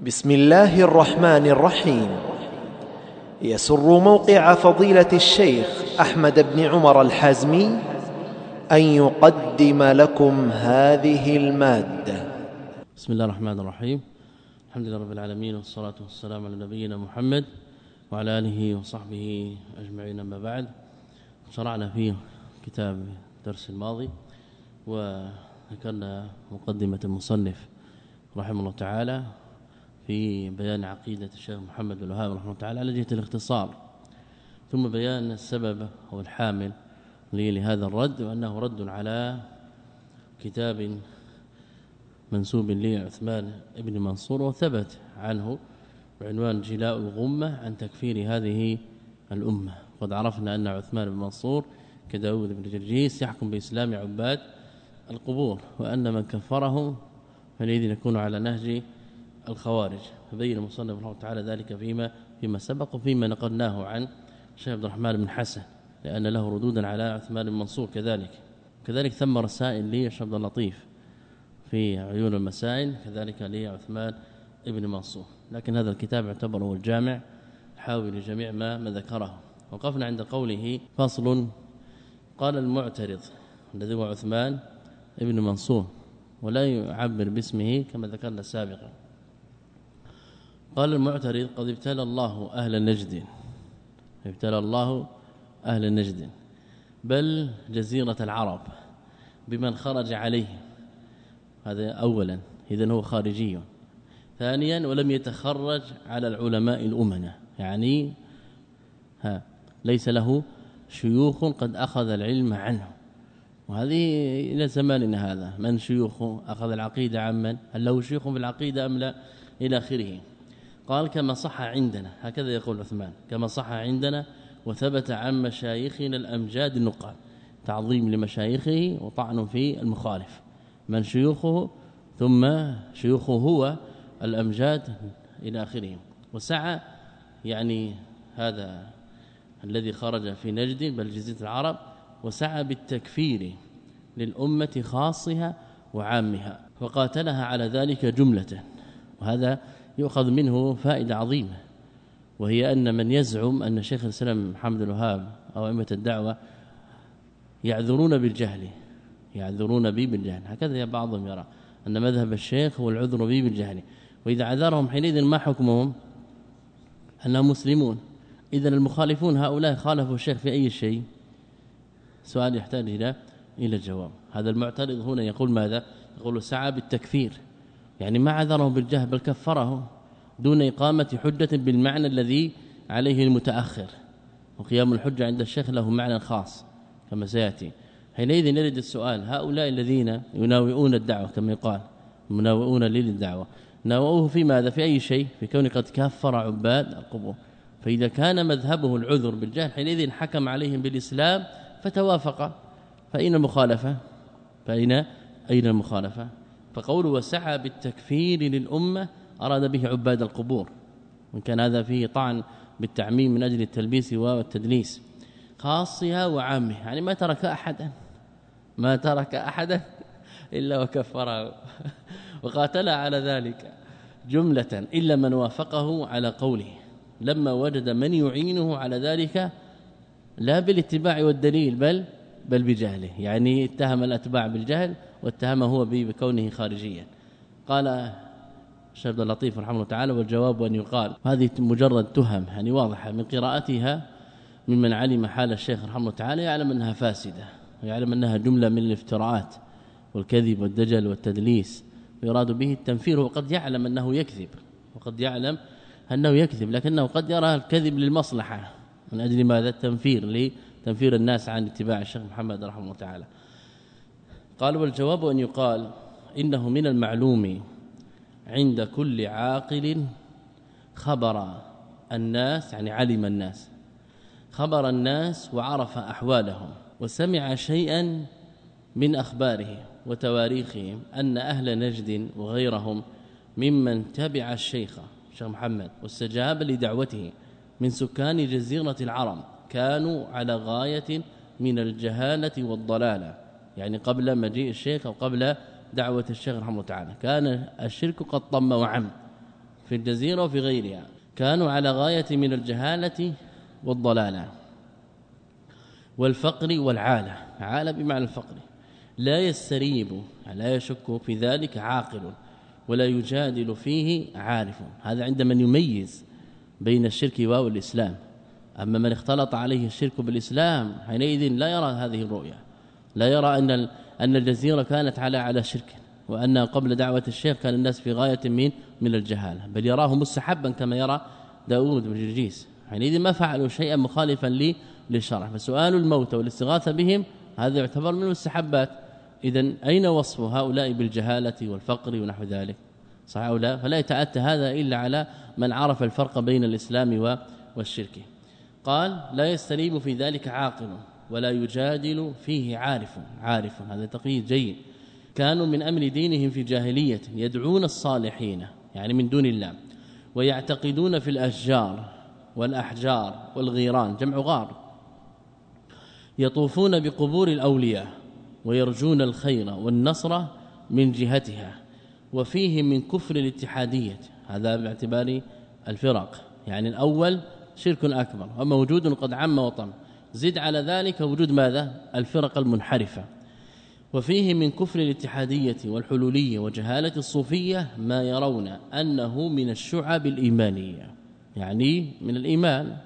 بسم الله الرحمن الرحيم يسر موقع فضيله الشيخ احمد بن عمر الحازمي ان يقدم لكم هذه الماده بسم الله الرحمن الرحيم الحمد لله رب العالمين والصلاه والسلام على نبينا محمد وعلى اله وصحبه اجمعين اما بعد شرعنا في كتاب الدرس الماضي وذكرنا مقدمه المصنف رحمه الله تعالى في بيان عقيدة الشيخ محمد الوهاب رحمه الله تعالى على جهة الاختصار. ثم بيان السبب أو الحامل لهذا الرد وأنه رد على كتاب منسوب لعثمان بن منصور وثبت عنه بعنوان جلاء الغمة عن تكفير هذه الأمة. قد عرفنا أن عثمان بن منصور كداود بن جرجيس يحكم بإسلام عباد القبور وأن من كفرهم فلذي يكون على نهج الخوارج. فبين المصنف رحمه الله تعالى ذلك فيما فيما سبق وفيما نقلناه عن شيخ عبد الرحمن بن حسن لأن له ردودا على عثمان بن منصور كذلك. كذلك ثم رسائل لي عبد اللطيف في عيون المسائل كذلك لعثمان ابن منصور. لكن هذا الكتاب يعتبر هو الجامع حاوي لجميع ما, ما ذكره. وقفنا عند قوله فصل. قال المعترض الذي هو عثمان ابن منصور ولا يعبر باسمه كما ذكرنا سابقا. قال المعترض قد ابتلى الله أهل نجد. ابتلى الله أهل نجد. بل جزيرة العرب بمن خرج عليه. هذا اولا اذا هو خارجي. ثانيا ولم يتخرج على العلماء الأمنة. يعني ها ليس له شيوخ قد أخذ العلم عنه. وهذه إلى زماننا هذا. من شيوخه أخذ العقيدة عمن هل له شيوخ في العقيدة أم لا؟ إلى آخره. قال كما صح عندنا هكذا يقول عثمان كما صح عندنا وثبت عن مشايخنا الأمجاد النقاد تعظيم لمشايخه وطعن في المخالف من شيوخه ثم شيوخه هو الأمجاد إلى اخره وسعى يعني هذا الذي خرج في نجد بل جزيرة العرب وسعى بالتكفير للأمة خاصها وعامها وقاتلها على ذلك جملة وهذا يؤخذ منه فائدة عظيمة وهي أن من يزعم أن شيخ الإسلام محمد الوهاب أو أئمة الدعوة يعذرون بالجهل يعذرون به بالجهل. هكذا بعضهم يرى أن مذهب الشيخ هو العذر به بالجهل وإذا عذرهم حينئذ ما حكمهم؟ أنهم مسلمون. اذا المخالفون هؤلاء خالفوا الشيخ في أي شيء؟ سؤال يحتاج إلى إلى الجواب هذا المعترض هنا يقول ماذا؟ يقول سعى بالتكفير. يعني ما عذره بالجهل بل كفره دون إقامة حجة بالمعنى الذي عليه المتأخر. وقيام الحجة عند الشيخ له معنى خاص كما سيأتي. حينئذ نرد السؤال هؤلاء الذين يناوئون الدعوة كما يقال مناوئون للدعوة ناوؤوه في ماذا؟ في أي شيء؟ في كون قد كفر عباد القبور. فإذا كان مذهبه العذر بالجهل حينئذ حكم عليهم بالإسلام فتوافق. فأين المخالفة؟ فأين أين المخالفة؟ فقول وسعى بالتكفير للأمة أراد به عباد القبور وإن كان هذا فيه طعن بالتعميم من أجل التلبيس والتدليس خاصها وعامها يعني ما ترك أحدا ما ترك أحدا إلا وكفره وقاتل على ذلك جملة إلا من وافقه على قوله لما وجد من يعينه على ذلك لا بالاتباع والدليل بل بل بجهله يعني اتهم الأتباع بالجهل واتهمه هو بكونه خارجيا. قال الشيخ اللطيف رحمه الله تعالى والجواب أن يقال هذه مجرد تهم يعني واضحة من قراءتها ممن علم حال الشيخ رحمه الله تعالى يعلم أنها فاسدة ويعلم أنها جملة من الافتراءات والكذب والدجل والتدليس ويراد به التنفير وقد يعلم أنه يكذب وقد يعلم أنه يكذب لكنه قد يرى الكذب للمصلحة. من أجل ماذا؟ التنفير لتنفير الناس عن اتباع الشيخ محمد رحمه الله تعالى. قال والجواب أن يقال إنه من المعلوم عند كل عاقل خبر الناس يعني علم الناس خبر الناس وعرف أحوالهم وسمع شيئا من اخبارهم وتواريخهم أن أهل نجد وغيرهم ممن تبع الشيخ الشيخ محمد واستجاب لدعوته من سكان جزيرة العرب كانوا على غاية من الجهالة والضلالة. يعني قبل مجيء الشيخ أو قبل دعوة الشيخ رحمه الله تعالى. كان الشرك قد طم وعم في الجزيرة وفي غيرها. كانوا على غاية من الجهالة والضلالة والفقر والعالة. عالة بمعنى الفقر. لا يستريب لا يشك في ذلك عاقل ولا يجادل فيه عارف. هذا عند من يميز بين الشرك والاسلام أما من اختلط عليه الشرك بالإسلام حينئذ لا يرى هذه الرؤية. لا يرى أن أن الجزيرة كانت على على شرك وأن قبل دعوة الشيخ كان الناس في غاية من من الجهالة. بل يراه مستحبا كما يرى داود بن جرجيس. حينئذ ما فعلوا شيئا مخالفا لي للشرع. فسؤال الموت والاستغاثة بهم هذا يعتبر من المستحبات. اذا أين وصف هؤلاء بالجهالة والفقر ونحو ذلك؟ صح أو لا؟ فلا يتأتى هذا إلا على من عرف الفرق بين الإسلام والشرك. قال لا يستريب في ذلك عاقل ولا يجادل فيه عارف. عارف هذا تقييد جيد. كانوا من أمر دينهم في جاهليه يدعون الصالحين يعني من دون الله ويعتقدون في الأشجار والأحجار والغيران جمع غار. يطوفون بقبور الأولياء ويرجون الخير والنصر من جهتها وفيه من كفر الاتحادية هذا باعتبار الفرق. يعني الأول شرك أكبر. وموجود قد عم وطم زد على ذلك وجود ماذا؟ الفرق المنحرفة. وفيه من كفر الاتحادية والحلولية وجهالة الصوفية ما يرون أنه من الشعب الإيمانية. يعني من الإيمان.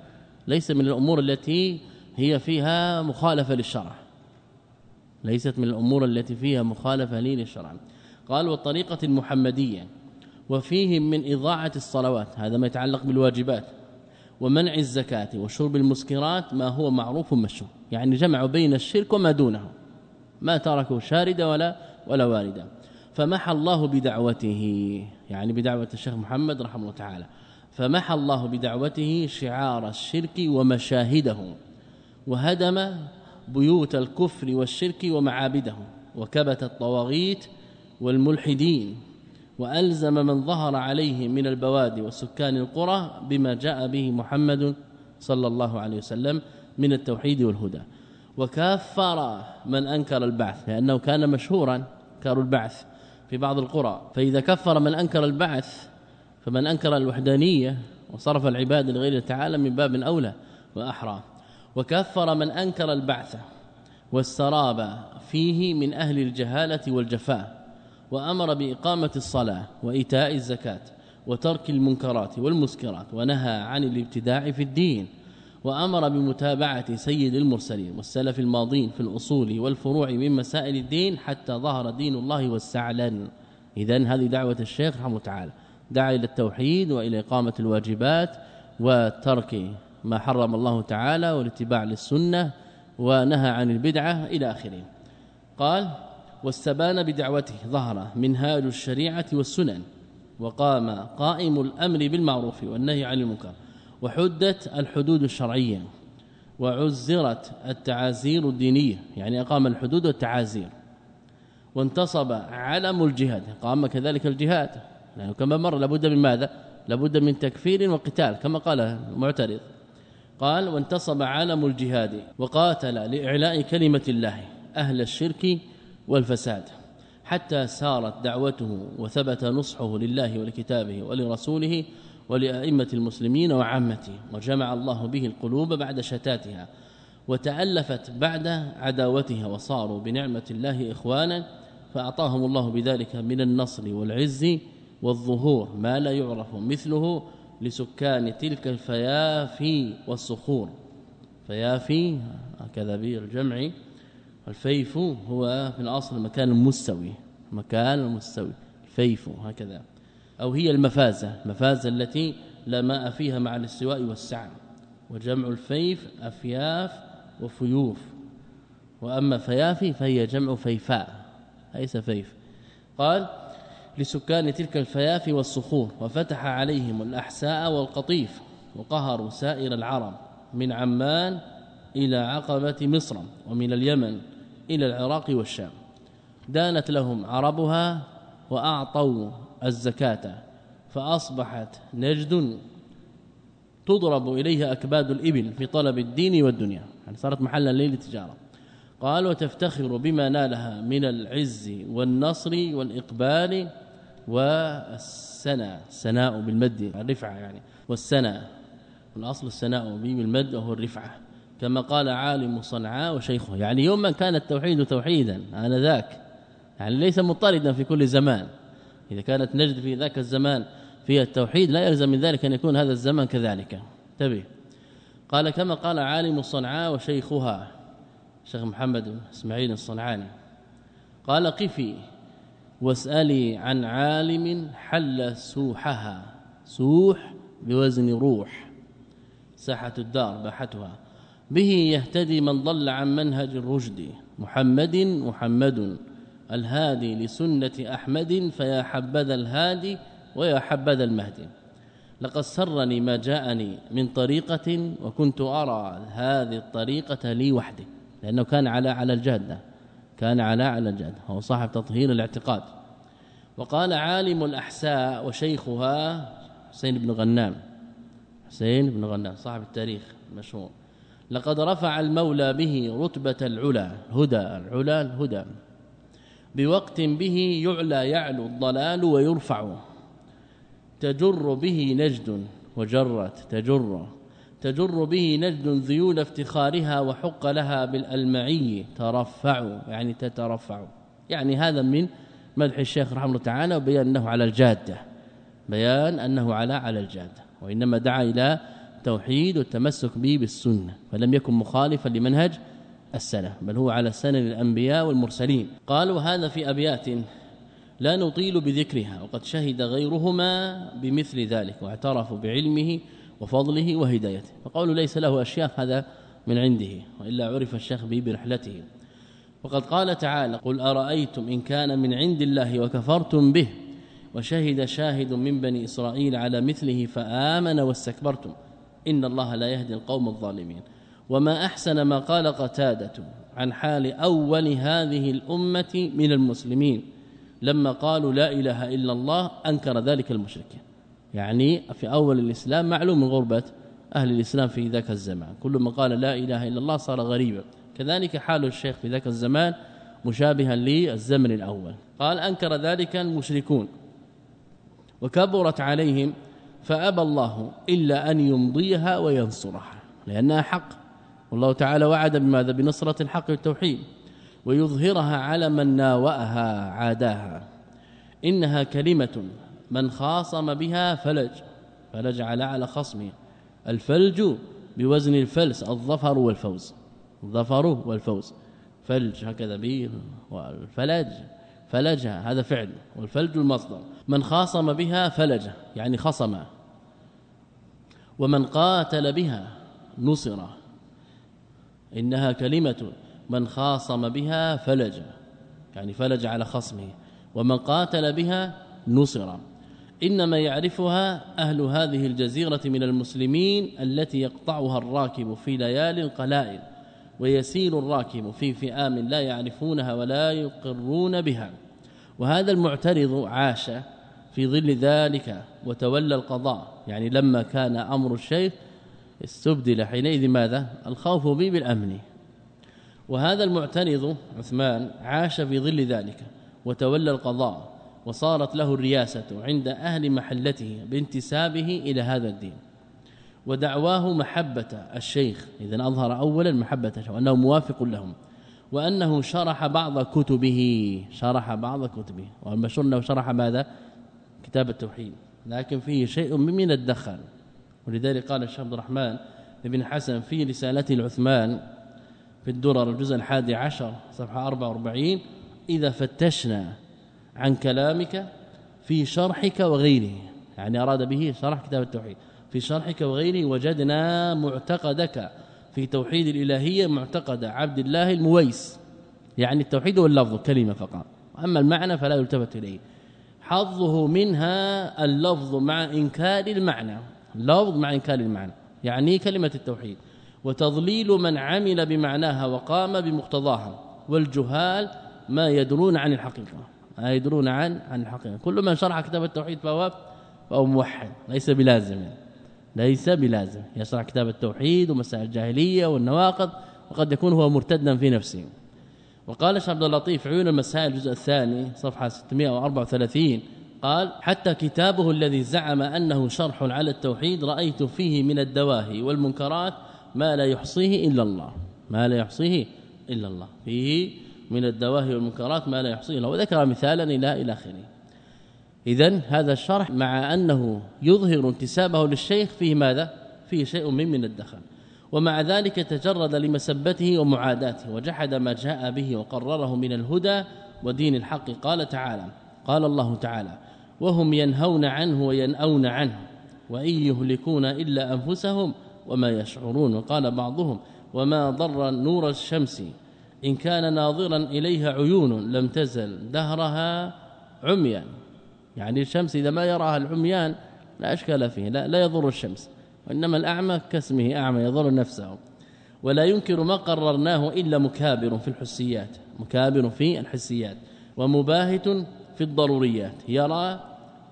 ليس من الأمور التي هي فيها مخالفة للشرع. ليست من الأمور التي فيها مخالفة للشرع. قال والطريقة المحمدية. وفيه من إضاعة الصلوات. هذا ما يتعلق بالواجبات. ومنع الزكاة وشرب المسكرات ما هو معروف مشهور يعني جمع بين الشرك وما دونه. ما تركه شاردا ولا ولا واردا فمحى الله بدعوته. يعني بدعوة الشيخ محمد رحمه الله تعالى. فمحى الله بدعوته شعار الشرك ومشاهده. وهدم بيوت الكفر والشرك ومعابده. وكبت الطواغيت والملحدين. وألزم من ظهر عليه من البوادي وسكان القرى بما جاء به محمد صلى الله عليه وسلم من التوحيد والهدى. وكفر من أنكر البعث لأنه كان مشهورا كار البعث في بعض القرى. فإذا كفر من أنكر البعث فمن أنكر الوحدانية وصرف العباد لغير تعالى من باب أولى وأحرى. وكفر من أنكر البعث والسراب فيه من أهل الجهالة والجفاء. وأمر بإقامة الصلاة وإيتاء الزكاة وترك المنكرات والمسكرات ونهى عن الابتداع في الدين وأمر بمتابعة سيد المرسلين والسلف الماضين في الأصول والفروع من مسائل الدين حتى ظهر دين الله واستعلن اذا هذه دعوة الشيخ رحمه تعالى. دعا إلى التوحيد وإلى إقامة الواجبات وترك ما حرم الله تعالى والاتباع للسنة ونهى عن البدعة إلى آخره. قال واستبان بدعوته ظهر منهاج الشريعة والسنن وقام قائم الأمر بالمعروف والنهي عن المنكر وحدت الحدود الشرعية وعزرت التعازير الدينية يعني أقام الحدود والتعازير وانتصب علم الجهاد قام كذلك الجهاد لأنه كما مر لابد من ماذا؟ لابد من تكفير وقتال كما قال المعترض قال وانتصب علم الجهاد وقاتل لإعلاء كلمة الله أهل الشرك والفساد حتى سارت دعوته وثبت نصحه لله ولكتابه ولرسوله ولأئمة المسلمين وعامته وجمع الله به القلوب بعد شتاتها وتألفت بعد عداوتها وصاروا بنعمة الله إخوانا فأعطاهم الله بذلك من النصر والعز والظهور ما لا يعرف مثله لسكان تلك الفيافي والصخور. فيافي هكذا بالجمع الفيف هو في الاصل المكان المستوي مكان المستوي الفيف هكذا. أو هي المفازة المفازة التي لا ماء فيها مع الاستواء والسعة. وجمع الفيف أفياف وفيوف. وأما فيافي فهي جمع فيفاء ليس فيف. قال لسكان تلك الفياف والصخور وفتح عليهم الأحساء والقطيف وقهروا سائر العرب من عمان إلى عقبة مصر ومن اليمن. إلى العراق والشام. دانت لهم عربها وأعطوا الزكاة فأصبحت نجد تضرب إليها أكباد الإبل في طلب الدين والدنيا. يعني صارت محلا للتجارة. قال وتفتخر بما نالها من العز والنصر والإقبال والسنة سناء بالمد الرفعة يعني. والسنة والأصل السناء بالمد وهو الرفعة. كما قال عالم صنعاء وشيخه. يعني يوم من كان التوحيد توحيدا انذاك يعني ليس مضطردا في كل زمان. إذا كانت نجد في ذاك الزمان في التوحيد لا يلزم من ذلك أن يكون هذا الزمان كذلك. انتبه. قال كما قال عالم صنعاء وشيخها شيخ محمد إسماعيل الصنعاني. قال قفي واسألي عن عالم حل سوحها. سوح بوزن روح. ساحة الدار باحتها. به يهتدي من ضل عن منهج الرشد. محمد محمد. الهادي لسنة أحمد فيا حبذا الهادي ويا حبذا المهدي. لقد سرني ما جاءني من طريقة وكنت أرى هذه الطريقة لي وحدي. لأنه كان على على الجاده كان على على الجاده هو صاحب تطهير الاعتقاد. وقال عالم الأحساء وشيخها حسين بن غنام. حسين بن غنام صاحب التاريخ المشهور. لقد رفع المولى به رتبة العلا هدى العلا الهدى. بوقت به يعلى يعلو الضلال ويرفع. تجر به نجد وجرت تجر. تجر به نجد ذيول افتخارها وحق لها بالألمعي ترفع يعني تترفع. يعني هذا من مدح الشيخ رحمه الله تعالى وبيان انه على الجادة. بيان أنه على على الجادة. وإنما دعا إلى توحيد والتمسك به بالسنة فلم يكن مخالفا لمنهج السلف بل هو على سنن الأنبياء والمرسلين. قالوا هذا في أبيات لا نطيل بذكرها وقد شهد غيرهما بمثل ذلك واعترفوا بعلمه وفضله وهدايته. فقالوا ليس له أشياء هذا من عنده وإلا عرف الشيخ به برحلته. وقد قال تعالى قل أرأيتم إن كان من عند الله وكفرتم به وشهد شاهد من بني إسرائيل على مثله فآمن واستكبرتم. إن الله لا يهدي القوم الظالمين. وما أحسن ما قال قتادة عن حال أول هذه الأمة من المسلمين لما قالوا لا إله إلا الله أنكر ذلك المشركين. يعني في أول الإسلام معلوم من غربة أهل الإسلام في ذاك الزمان. كل من قال لا إله إلا الله صار غريبا. كذلك حال الشيخ في ذاك الزمان مشابها للزمن الأول. قال أنكر ذلك المشركون. وكبرت عليهم فأبى الله إلا أن يمضيها وينصرها لأنها حق. والله تعالى وعد بماذا؟ بنصرة الحق والتوحيد ويظهرها على من ناوأها عاداها. إنها كلمة من خاصم بها فلج فلج على على خصمه. الفلج بوزن الفلس الظفر والفوز الظفر والفوز. فلج هكذا به والفلج. فلج هذا فعل. والفلج المصدر. من خاصم بها فلج يعني خصم. ومن قاتل بها نصر. إنها كلمة. من خاصم بها فلج يعني فلج على خصمه. ومن قاتل بها نصر. إنما يعرفها أهل هذه الجزيرة من المسلمين التي يقطعها الراكب في ليال قلائل. ويسير الراكب في فئام لا يعرفونها ولا يقرون بها. وهذا المعترض عاش في ظل ذلك وتولى القضاء. يعني لما كان أمر الشيخ استبدل حينئذ ماذا؟ الخوف به بالأمن. وهذا المعترض عثمان عاش في ظل ذلك وتولى القضاء. وصارت له الرياسة عند أهل محلته بانتسابه إلى هذا الدين. ودعواه محبة الشيخ. اذا أظهر اولا محبته وأنه موافق لهم وأنه شرح بعض كتبه. شرح بعض كتبه. والمشهور أنه شرح ماذا؟ كتاب التوحيد. لكن فيه شيء من الدخل. ولذلك قال الشيخ عبد الرحمن بن حسن في رسالته العثمان في الدرر الجزء الحادي عشر صفحة 44 إذا فتشنا عن كلامك في شرحك وغيره. يعني أراد به شرح كتاب التوحيد. في شرحك وغيره وجدنا معتقدك في توحيد الإلهية معتقد عبد الله المويس. يعني التوحيد واللفظ كلمة فقط. اما المعنى فلا يلتفت إليه. حظه منها اللفظ مع إنكار المعنى. لفظ مع إنكار المعنى. يعني كلمة التوحيد. وتضليل من عمل بمعناها وقام بمقتضاها. والجهال ما يدرون عن الحقيقة. ما يدرون عن عن الحقيقة. كل من شرح كتاب التوحيد فهو فهو موحد ليس بلازم. ليس بلازم. يشرح كتاب التوحيد ومسائل الجاهلية والنواقض وقد يكون هو مرتدا في نفسه. وقال الشيخ عبد اللطيف عيون المسائل الجزء الثاني صفحة 634 قال حتى كتابه الذي زعم أنه شرح على التوحيد رأيت فيه من الدواهي والمنكرات ما لا يحصيه إلا الله. ما لا يحصيه إلا الله. فيه من الدواهي والمنكرات ما لا يحصيه الله. وذكر مثالا إلى إلى آخره. اذا هذا الشرح مع أنه يظهر انتسابه للشيخ فيه ماذا؟ فيه شيء من من الدخل. ومع ذلك تجرد لمسبته ومعاداته وجحد ما جاء به وقرره من الهدى ودين الحق. قال تعالى قال الله تعالى وهم ينهون عنه وينأون عنه وإن يهلكون إلا أنفسهم وما يشعرون. وقال بعضهم وما ضر نور الشمس إن كان ناظرا إليها عيون لم تزل دهرها عميا. يعني الشمس إذا ما يراها العميان لا أشكال فيه لا, لا يضر الشمس وإنما الأعمى كاسمه أعمى يضر نفسه. ولا ينكر ما قررناه إلا مكابر في الحسيات مكابر في الحسيات ومباهت في الضروريات. يرى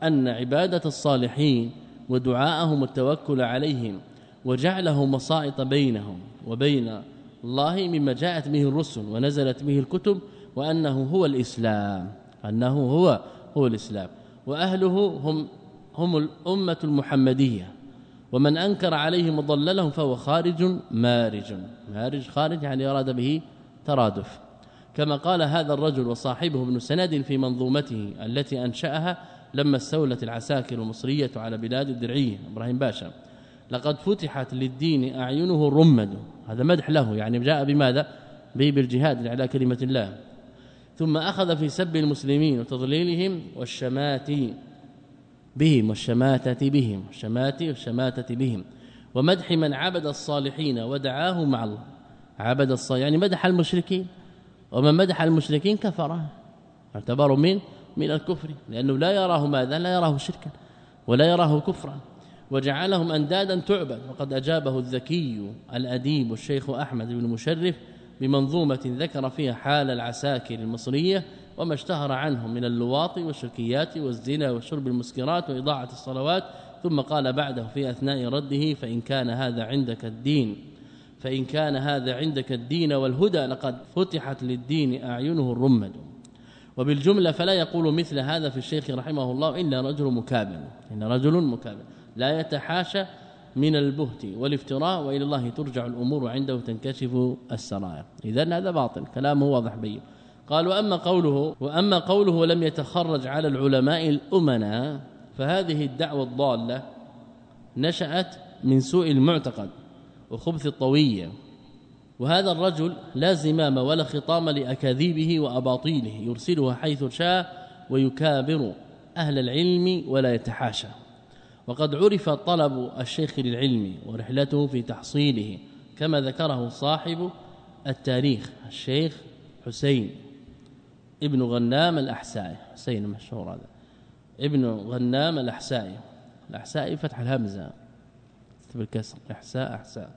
أن عبادة الصالحين ودعاءهم والتوكل عليهم وجعله مصائط بينهم وبين الله مما جاءت به الرسل ونزلت به الكتب وأنه هو الإسلام أنه هو هو الإسلام. وأهله هم هم الأمة المحمدية. ومن أنكر عليهم وضللهم فهو خارج مارج. مارج خارج يعني أراد به ترادف. كما قال هذا الرجل وصاحبه ابن سند في منظومته التي أنشأها لما استولت العساكر المصرية على بلاد الدرعيه إبراهيم باشا. لقد فتحت للدين أعينه الرمد. هذا مدح له يعني جاء بماذا؟ به بالجهاد على كلمة الله. ثم أخذ في سب المسلمين وتضليلهم والشمات بهم والشماتة بهم الشمات والشماتة بهم. ومدح من عبد الصالحين ودعاه مع الله عبد الصالحين يعني مدح المشركين. ومن مدح المشركين كفر. اعتبروا من من الكفر لأنه لا يراه ماذا؟ لا يراه شركا ولا يراه كفرا. وجعلهم أندادا تعبد وقد أجابه الذكي الأديب الشيخ أحمد بن مشرف بمنظومة ذكر فيها حال العساكر المصرية وما اشتهر عنهم من اللواط والشركيات والزنا وشرب المسكرات وإضاعة الصلوات ثم قال بعده في أثناء رده فإن كان هذا عندك الدين فإن كان هذا عندك الدين والهدى لقد فتحت للدين أعينه الرمد. وبالجملة فلا يقول مثل هذا في الشيخ رحمه الله الا رجل مكابر إن رجل مكابر لا يتحاشى من البهت والافتراء وإلى الله ترجع الأمور عنده تنكشف السرائر. اذا هذا باطل كلامه واضح بين. قال وأما قوله وأما قوله لم يتخرج على العلماء الامنا فهذه الدعوة الضالة نشأت من سوء المعتقد وخبث الطوية. وهذا الرجل لا زمام ولا خطام لأكاذيبه وأباطيله يرسلها حيث شاء ويكابر أهل العلم ولا يتحاشى. وقد عرف طلب الشيخ للعلم ورحلته في تحصيله كما ذكره صاحب التاريخ الشيخ حسين ابن غنام الأحسائي. حسين مشهور هذا. ابن غنام الأحسائي. الأحسائي فتح الهمزة. بالكسر إحساء إحساء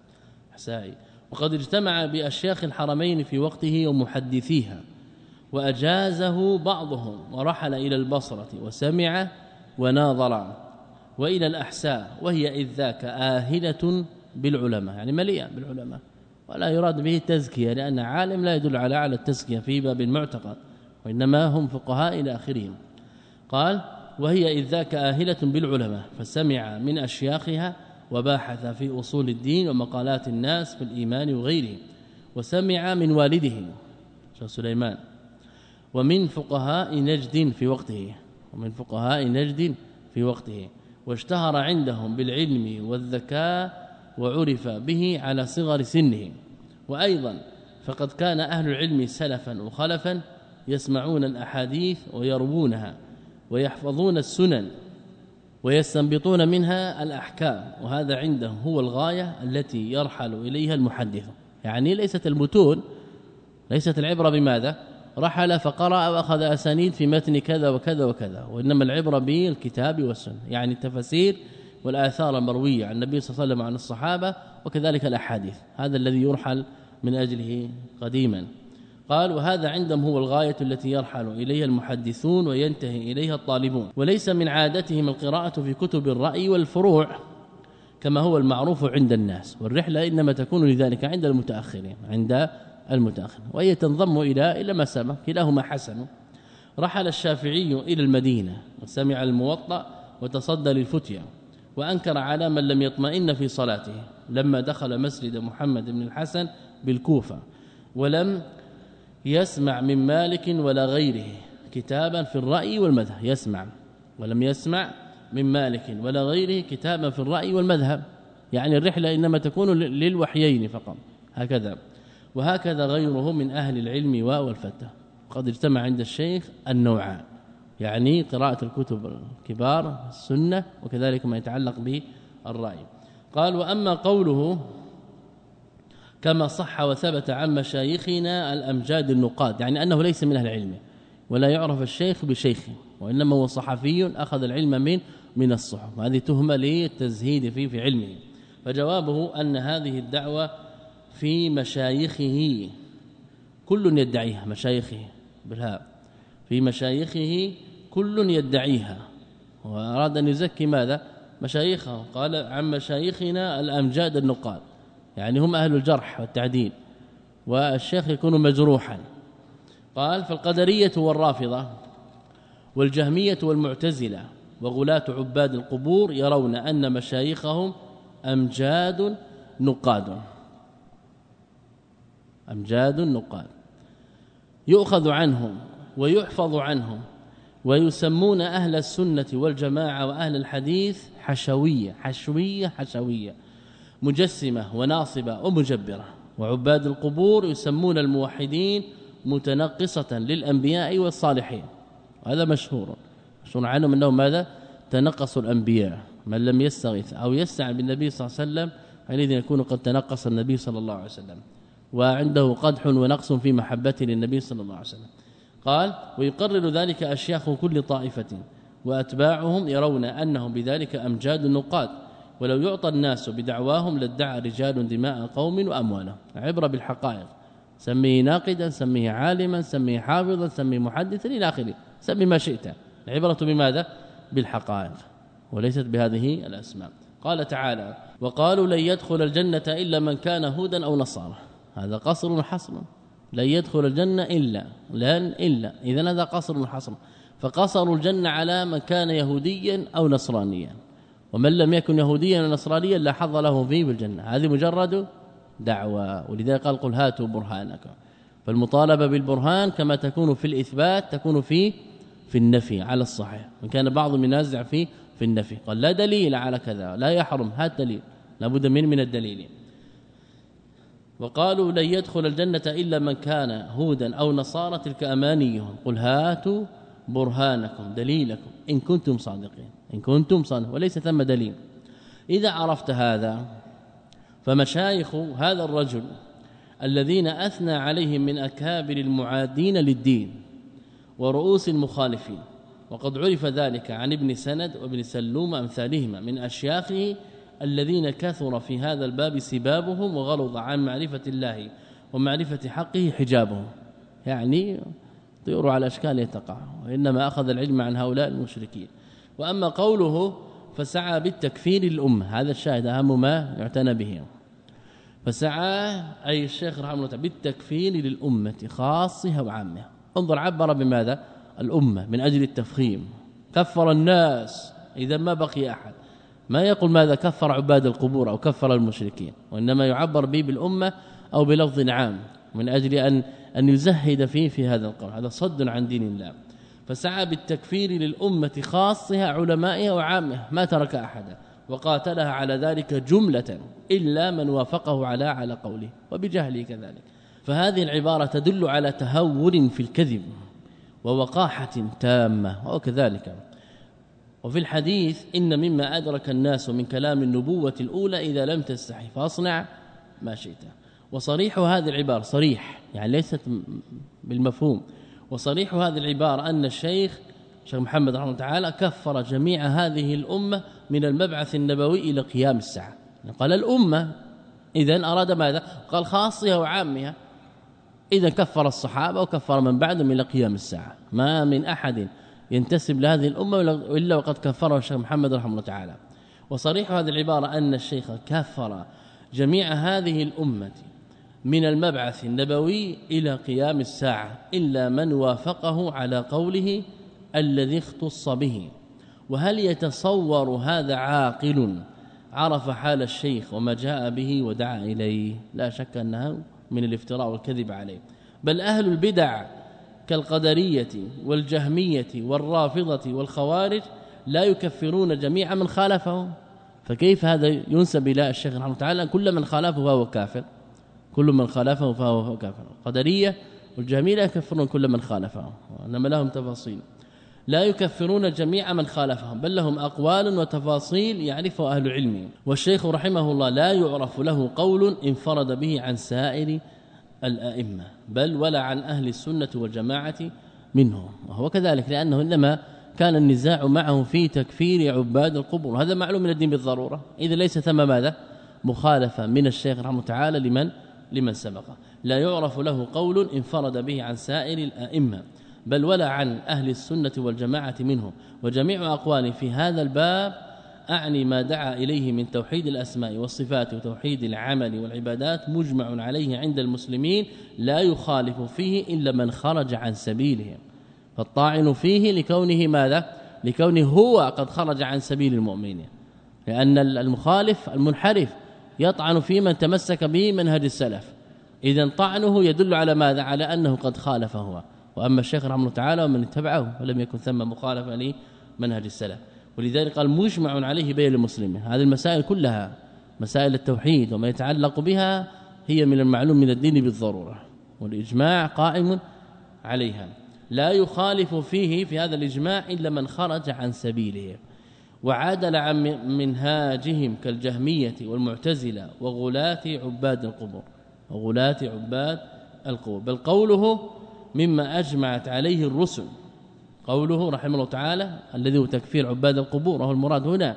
احسائي وقد اجتمع باشياخ الحرمين في وقته ومحدثيها وأجازه بعضهم ورحل إلى البصرة وسمع وناظر وإلى الأحساء وهي إذ ذاك آهلة بالعلماء يعني مليئة بالعلماء ولا يراد به التزكيه لأن عالم لا يدل على على التزكية في باب المعتقد وإنما هم فقهاء إلى آخرهم. قال وهي إذ ذاك آهلة بالعلماء فسمع من أشياخها وباحث في أصول الدين ومقالات الناس في الإيمان وغيره وسمع من والده شيخ سليمان ومن فقهاء نجد في وقته ومن فقهاء نجد في وقته. واشتهر عندهم بالعلم والذكاء وعرف به على صغر سنه وأيضا فقد كان أهل العلم سلفا وخلفا يسمعون الأحاديث ويروونها ويحفظون السنن ويستنبطون منها الأحكام وهذا عندهم هو الغاية التي يرحل إليها المحدث يعني ليست المتون ليست العبرة بماذا؟ رحل فقرأ وأخذ أسانيد في متن كذا وكذا وكذا وإنما العبرة بالكتاب والسنة يعني التفاسير والآثار المروية عن النبي صلى الله عليه وسلم عن الصحابة وكذلك الأحاديث. هذا الذي يرحل من أجله قديما. قال وهذا عندهم هو الغاية التي يرحل إليها المحدثون وينتهي إليها الطالبون وليس من عادتهم القراءة في كتب الرأي والفروع كما هو المعروف عند الناس والرحلة إنما تكون لذلك عند المتأخرين عند المتاخر وهي تنضم إلى إلى ما سبق كلاهما حسن. رحل الشافعي إلى المدينة وسمع الموطأ وتصدى للفتية وأنكر على من لم يطمئن في صلاته لما دخل مسجد محمد بن الحسن بالكوفة ولم يسمع من مالك ولا غيره كتابا في الرأي والمذهب يسمع ولم يسمع من مالك ولا غيره كتابا في الرأي والمذهب. يعني الرحلة إنما تكون للوحيين فقط هكذا. وهكذا غيره من أهل العلم والفتة قد اجتمع عند الشيخ النوعان يعني قراءة الكتب الكبار السنة وكذلك ما يتعلق بالرأي. قال وأما قوله كما صح وثبت عن مشايخنا الأمجاد النقاد يعني أنه ليس من أهل العلم ولا يعرف الشيخ بشيخه وإنما هو صحفي أخذ العلم من من الصحف. هذه تهمة للتزهيد فيه في علمه. فجوابه أن هذه الدعوة في مشايخه. كل يدعيها مشايخه بالهاء. في مشايخه كل يدعيها. وأراد أن يزكي ماذا؟ مشايخه. قال عن مشايخنا الأمجاد النقاد. يعني هم أهل الجرح والتعديل. والشيخ يكون مجروحا. قال فالقدرية والرافضة والجهمية والمعتزلة وغلاة عباد القبور يرون أن مشايخهم أمجاد نقاد. أمجاد نقاد يؤخذ عنهم ويحفظ عنهم ويسمون أهل السنة والجماعة وأهل الحديث حشوية حشوية حشوية مجسمة وناصبة ومجبرة. وعباد القبور يسمون الموحدين متنقصة للأنبياء والصالحين. وهذا مشهور. مشهور عنهم أنهم ماذا؟ تنقصوا الأنبياء. من لم يستغيث أو يستعن بالنبي صلى الله عليه وسلم حينئذ يكون قد تنقص النبي صلى الله عليه وسلم. وعنده قدح ونقص في محبته للنبي صلى الله عليه وسلم. قال ويقرر ذلك أشياخ كل طائفة وأتباعهم يرون أنهم بذلك أمجاد النقاد. ولو يعطى الناس بدعواهم لادعى رجال دماء قوم وأموالهم. عبرة بالحقائق. سميه ناقدا سميه عالما سميه حافظا سميه محدثا إلى آخره. سمي ما شئت. العبرة بماذا؟ بالحقائق. وليست بهذه الأسماء. قال تعالى وقالوا لن يدخل الجنة إلا من كان هودا أو نصارى. هذا قصر وحصر لن يدخل الجنة إلا لن إلا. اذا هذا قصر وحصر فقصروا الجنة على من كان يهوديا أو نصرانيا. ومن لم يكن يهوديا أو نصرانيا لا حظ له فيه بالجنة. هذه مجرد دعوة. ولذلك قال قل هاتوا برهانكم. فالمطالبة بالبرهان كما تكون في الإثبات تكون في في النفي على الصحيح. وإن كان بعضهم ينازع في في النفي. قال لا دليل على كذا. لا يحرم. هات دليل. لابد من من الدليل. وقالوا لن يدخل الجنة إلا من كان هودا أو نصارى تلك أمانيهم. قل هاتوا برهانكم دليلكم إن كنتم صادقين إن كنتم صادقين وليس ثم دليل. إذا عرفت هذا فمشايخ هذا الرجل الذين أثنى عليهم من أكابر المعادين للدين ورؤوس المخالفين وقد عرف ذلك عن ابن سند وابن سلوم أمثالهما من أشياخه الذين كثر في هذا الباب سبابهم وغلظ عن معرفة الله ومعرفة حقه حجابهم. يعني طيور على أشكال يتقع وإنما أخذ العلم عن هؤلاء المشركين. وأما قوله فسعى بالتكفير للأمة هذا الشاهد أهم ما يعتنى به. فسعى أي الشيخ رحمه الله بالتكفير للأمة خاصها وعامها. انظر عبر بماذا؟ الأمة من أجل التفخيم. كفر الناس إذا ما بقي أحد. ما يقول ماذا كفر عباد القبور أو كفر المشركين وإنما يعبر به بالأمة أو بلفظ عام من أجل ان أن يزهد فيه في هذا القول. هذا صد عن دين الله. فسعى بالتكفير للأمة خاصها علمائها وعامها ما ترك أحدا وقاتلها على ذلك جملة إلا من وافقه على على قوله وبجهله كذلك. فهذه العبارة تدل على تهور في الكذب ووقاحة تامة وكذلك وفي الحديث إن مما أدرك الناس من كلام النبوة الأولى إذا لم تستحي فاصنع ما شئت. وصريح هذه العبارة صريح يعني ليست بالمفهوم. وصريح هذه العبارة أن الشيخ شيخ محمد رحمه الله تعالى كفر جميع هذه الأمة من المبعث النبوي إلى قيام الساعة. قال الأمة إذا أراد ماذا؟ قال خاصها وعامها إذا كفر الصحابة وكفر من بعدهم إلى قيام الساعة. ما من أحد ينتسب لهذه الأمة إلا وقد كفره الشيخ محمد رحمه الله تعالى. وصريح هذه العبارة أن الشيخ كفر جميع هذه الأمة من المبعث النبوي إلى قيام الساعة إلا من وافقه على قوله الذي اختص به. وهل يتصور هذا عاقل عرف حال الشيخ وما جاء به ودعا إليه؟ لا شك أنه من الافتراء والكذب عليه. بل أهل البدع كالقدرية والجهمية والرافضة والخوارج لا يكفرون جميع من خالفهم. فكيف هذا ينسب إلى الشيخ رحمه الله تعالى؟ كل من خالفه فهو كافر. كل من خالفه فهو كافر. قدرية والجهمية لا يكفرون كل من خالفه انما لهم تفاصيل. لا يكفرون جميع من خالفهم بل لهم أقوال وتفاصيل يعرفها أهل العلم. والشيخ رحمه الله لا يعرف له قول انفرد به عن سائر الأئمة بل ولا عن أهل السنة والجماعة منهم. وهو كذلك لأنه إنما كان النزاع معه في تكفير عباد القبور. هذا معلوم من الدين بالضرورة. إذا ليس ثم ماذا؟ مخالفة من الشيخ رحمه تعالى لمن؟ لمن سبق. لا يعرف له قول انفرد به عن سائر الأئمة بل ولا عن أهل السنة والجماعة منهم. وجميع أقوال في هذا الباب أعني ما دعا إليه من توحيد الأسماء والصفات وتوحيد العمل والعبادات مجمع عليه عند المسلمين لا يخالف فيه إلا من خرج عن سبيلهم. فالطاعن فيه لكونه ماذا؟ لكونه هو قد خرج عن سبيل المؤمنين. لأن المخالف المنحرف يطعن في من تمسك به منهج السلف. اذا طعنه يدل على ماذا؟ على أنه قد خالف هو. وأما الشيخ رحمه الله تعالى ومن اتبعه ولم يكن ثم مخالفة لمنهج السلف. ولذلك قال مجمع عليه بين المسلمين. هذه المسائل كلها مسائل التوحيد وما يتعلق بها هي من المعلوم من الدين بالضرورة والإجماع قائم عليها. لا يخالف فيه في هذا الإجماع إلا من خرج عن سبيله وعادل عن منهاجهم كالجهمية والمعتزلة وغلاة عباد القبور وغلاة عباد القبور. بل قوله مما أجمعت عليه الرسل قوله رحمه الله تعالى الذي هو تكفير عباد القبور وهو المراد هنا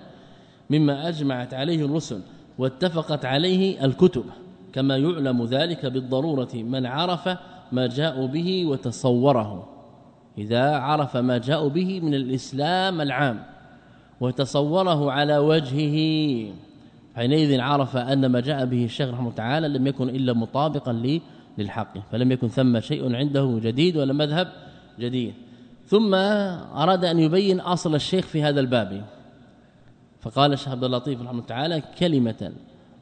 مما أجمعت عليه الرسل واتفقت عليه الكتب كما يعلم ذلك بالضرورة من عرف ما جاء به وتصوره. إذا عرف ما جاء به من الإسلام العام وتصوره على وجهه حينئذ عرف أن ما جاء به الشيخ رحمه تعالى لم يكن إلا مطابقا للحق فلم يكن ثم شيء عنده جديد ولا مذهب جديد. ثم أراد أن يبين أصل الشيخ في هذا الباب. فقال الشيخ عبد اللطيف رحمه الله تعالى كلمة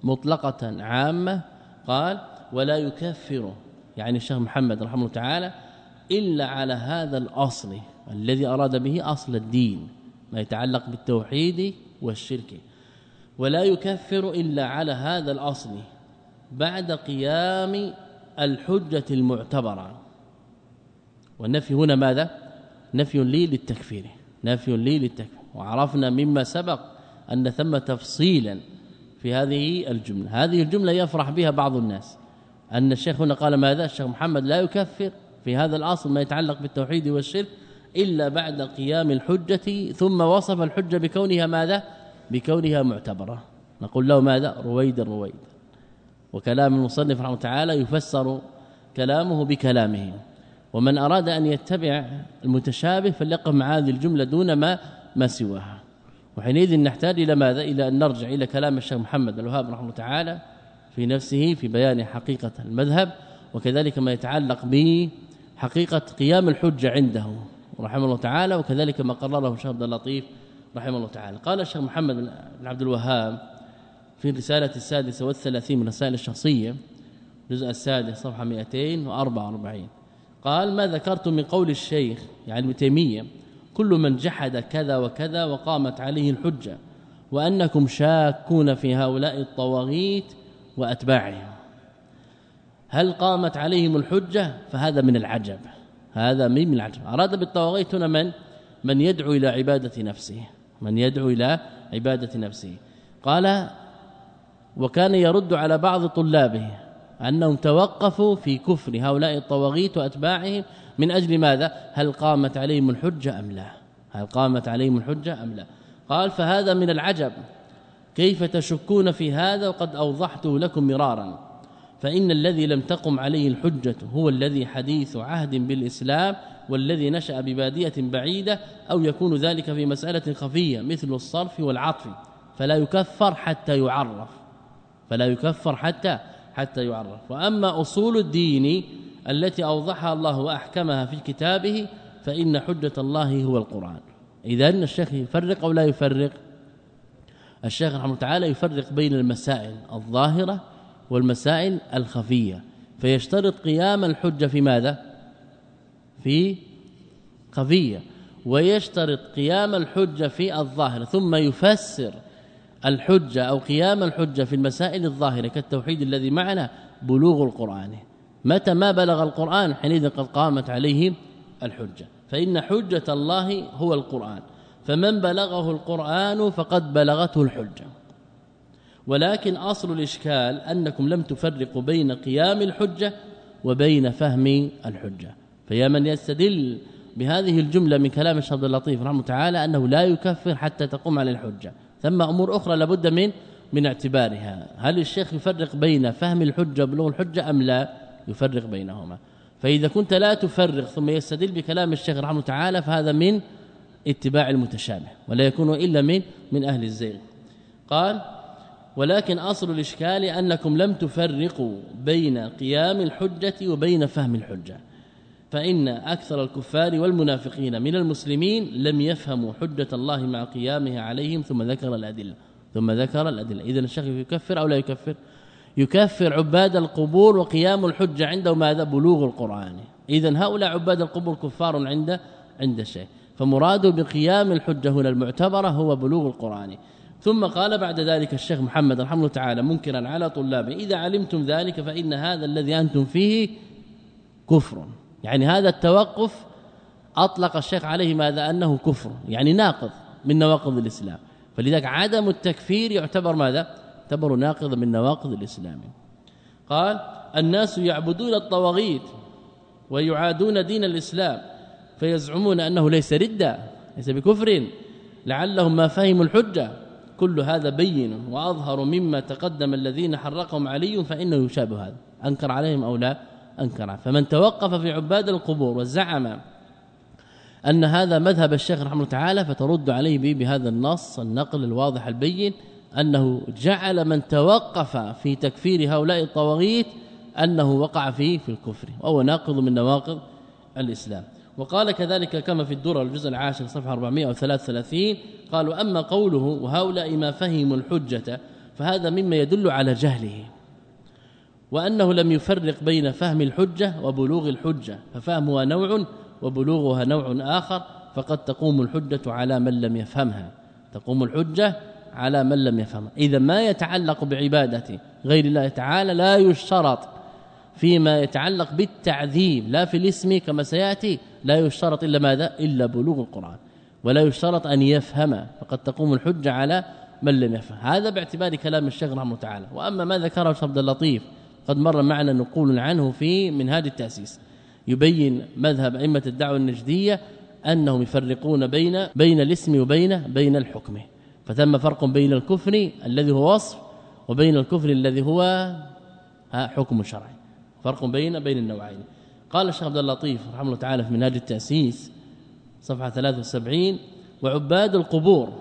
مطلقة عامة قال ولا يكفر يعني الشيخ محمد رحمه الله تعالى إلا على هذا الأصل الذي أراد به أصل الدين ما يتعلق بالتوحيد والشرك. ولا يكفر إلا على هذا الأصل بعد قيام الحجة المعتبرة. والنفي هنا ماذا؟ نفي لي للتكفير نفي لي للتكفير. وعرفنا مما سبق أن ثم تفصيلا في هذه الجملة. هذه الجملة يفرح بها بعض الناس. أن الشيخ هنا قال ماذا؟ الشيخ محمد لا يكفر في هذا الأصل ما يتعلق بالتوحيد والشرك إلا بعد قيام الحجة ثم وصف الحجة بكونها ماذا؟ بكونها معتبرة. نقول له ماذا؟ رويد رويد وكلام المصنف رحمه تعالى يفسر كلامه بكلامه. ومن أراد أن يتبع المتشابه فليقف مع هذه الجملة دون ما ما سواها. وحينئذ نحتاج إلى ماذا؟ إلى أن نرجع إلى كلام الشيخ محمد الوهاب رحمه الله تعالى في نفسه في بيان حقيقة المذهب وكذلك ما يتعلق به حقيقة قيام الحجة عنده رحمه الله تعالى وكذلك ما قرره الشيخ عبد اللطيف رحمه الله تعالى. قال الشيخ محمد بن عبد الوهاب في الرسالة السادسة والثلاثين من الرسائل الشخصية الجزء السادس صفحة 244 قال ما ذكرت من قول الشيخ يعني ابن تيمية كل من جحد كذا وكذا وقامت عليه الحجة وأنكم شاكون في هؤلاء الطواغيت وأتباعهم. هل قامت عليهم الحجة؟ فهذا من العجب. هذا من العجب. أراد بالطواغيت هنا من؟ من يدعو إلى عبادة نفسه. من يدعو إلى عبادة نفسه. قال وكان يرد على بعض طلابه أنهم توقفوا في كفر هؤلاء الطواغيت وأتباعهم من أجل ماذا؟ هل قامت عليهم الحجة أم لا؟ هل قامت عليهم الحجة أم لا؟ قال فهذا من العجب. كيف تشكون في هذا وقد أوضحته لكم مرارا. فإن الذي لم تقم عليه الحجة هو الذي حديث عهد بالإسلام والذي نشأ ببادية بعيدة أو يكون ذلك في مسألة خفية مثل الصرف والعطف. فلا يكفر حتى يعرف. فلا يكفر حتى حتى يعرف. وأما أصول الدين التي أوضحها الله وأحكمها في كتابه فإن حجة الله هو القرآن. اذا الشيخ يفرق أو لا يفرق؟ الشيخ رحمه تعالى يفرق بين المسائل الظاهرة والمسائل الخفية. فيشترط قيام الحجة في ماذا؟ في خفية. ويشترط قيام الحجة في الظاهر ثم يفسر الحجة أو قيام الحجة في المسائل الظاهرة كالتوحيد الذي معنا بلوغ القرآن. متى ما بلغ القرآن حينئذ قد قامت عليه الحجة. فإن حجة الله هو القرآن. فمن بلغه القرآن فقد بلغته الحجة. ولكن أصل الإشكال أنكم لم تفرقوا بين قيام الحجة وبين فهم الحجة. فيا من يستدل بهذه الجملة من كلام الشيخ عبد اللطيف رحمه تعالى أنه لا يكفر حتى تقوم على الحجة. ثم أمور أخرى لابد من من اعتبارها. هل الشيخ يفرق بين فهم الحجة وبلوغ الحجة أم لا؟ يفرق بينهما. فإذا كنت لا تفرق ثم يستدل بكلام الشيخ رحمه تعالى فهذا من اتباع المتشابه ولا يكون إلا من من أهل الزيغ. قال ولكن أصل الإشكال أنكم لم تفرقوا بين قيام الحجة وبين فهم الحجة. فإن أكثر الكفار والمنافقين من المسلمين لم يفهموا حجة الله مع قيامها عليهم ثم ذكر الأدلة. ثم ذكر الأدلة. إذا الشيخ يكفر أو لا يكفر؟ يكفر عباد القبور وقيام الحجة عنده ماذا؟ بلوغ القرآن. إذا هؤلاء عباد القبور كفار عند عند الشيخ. فمراده بقيام الحجة هنا المعتبرة هو بلوغ القرآن. ثم قال بعد ذلك الشيخ محمد رحمه الله تعالى منكرا على طلابه إذا علمتم ذلك فإن هذا الذي أنتم فيه كفر. يعني هذا التوقف أطلق الشيخ عليه ماذا؟ أنه كفر يعني ناقض من نواقض الإسلام. فلذلك عدم التكفير يعتبر ماذا؟ يعتبر ناقض من نواقض الإسلام. قال الناس يعبدون الطواغيت ويعادون دين الإسلام فيزعمون أنه ليس ردا ليس بكفر. لعلهم ما فهموا الحجة. كل هذا بين وأظهر مما تقدم الذين حرقهم علي فإنه يشابه هذا. أنكر عليهم أو لا؟ انكر فمن توقف في عباد القبور وزعم أن هذا مذهب الشيخ رحمه الله تعالى فترد عليه به بهذا النص النقل الواضح البين أنه جعل من توقف في تكفير هؤلاء الطواغيت أنه وقع فيه في الكفر وهو ناقض من نواقض الإسلام. وقال كذلك كما في الدرر الجزء العاشر صفحة 433 قالوا أما قوله وهؤلاء ما فهموا الحجة فهذا مما يدل على جهله. وأنه لم يفرق بين فهم الحجة وبلوغ الحجة ففهمها نوع وبلوغها نوع آخر فقد تقوم الحجة على من لم يفهمها. تقوم الحجة على من لم يفهمها. إذا ما يتعلق بعبادة غير الله تعالى لا يشترط فيما يتعلق بالتعذيب لا في الاسم كما سيأتي لا يشترط إلا ماذا؟ إلا بلوغ القرآن. ولا يشترط أن يفهم فقد تقوم الحجة على من لم يفهم. هذا باعتبار كلام الشيخ رحمه الله تعالى. وأما ما ذكره عبد اللطيف قد مر معنا نقول عنه في منهاج التأسيس. يبين مذهب أئمة الدعوة النجدية أنهم يفرقون بين بين الاسم وبين بين الحكم. فثم فرق بين الكفر الذي هو وصف وبين الكفر الذي هو حكم شرعي. فرق بين بين النوعين. قال الشيخ عبد اللطيف رحمه الله تعالى في منهاج التأسيس صفحة 73 وعباد القبور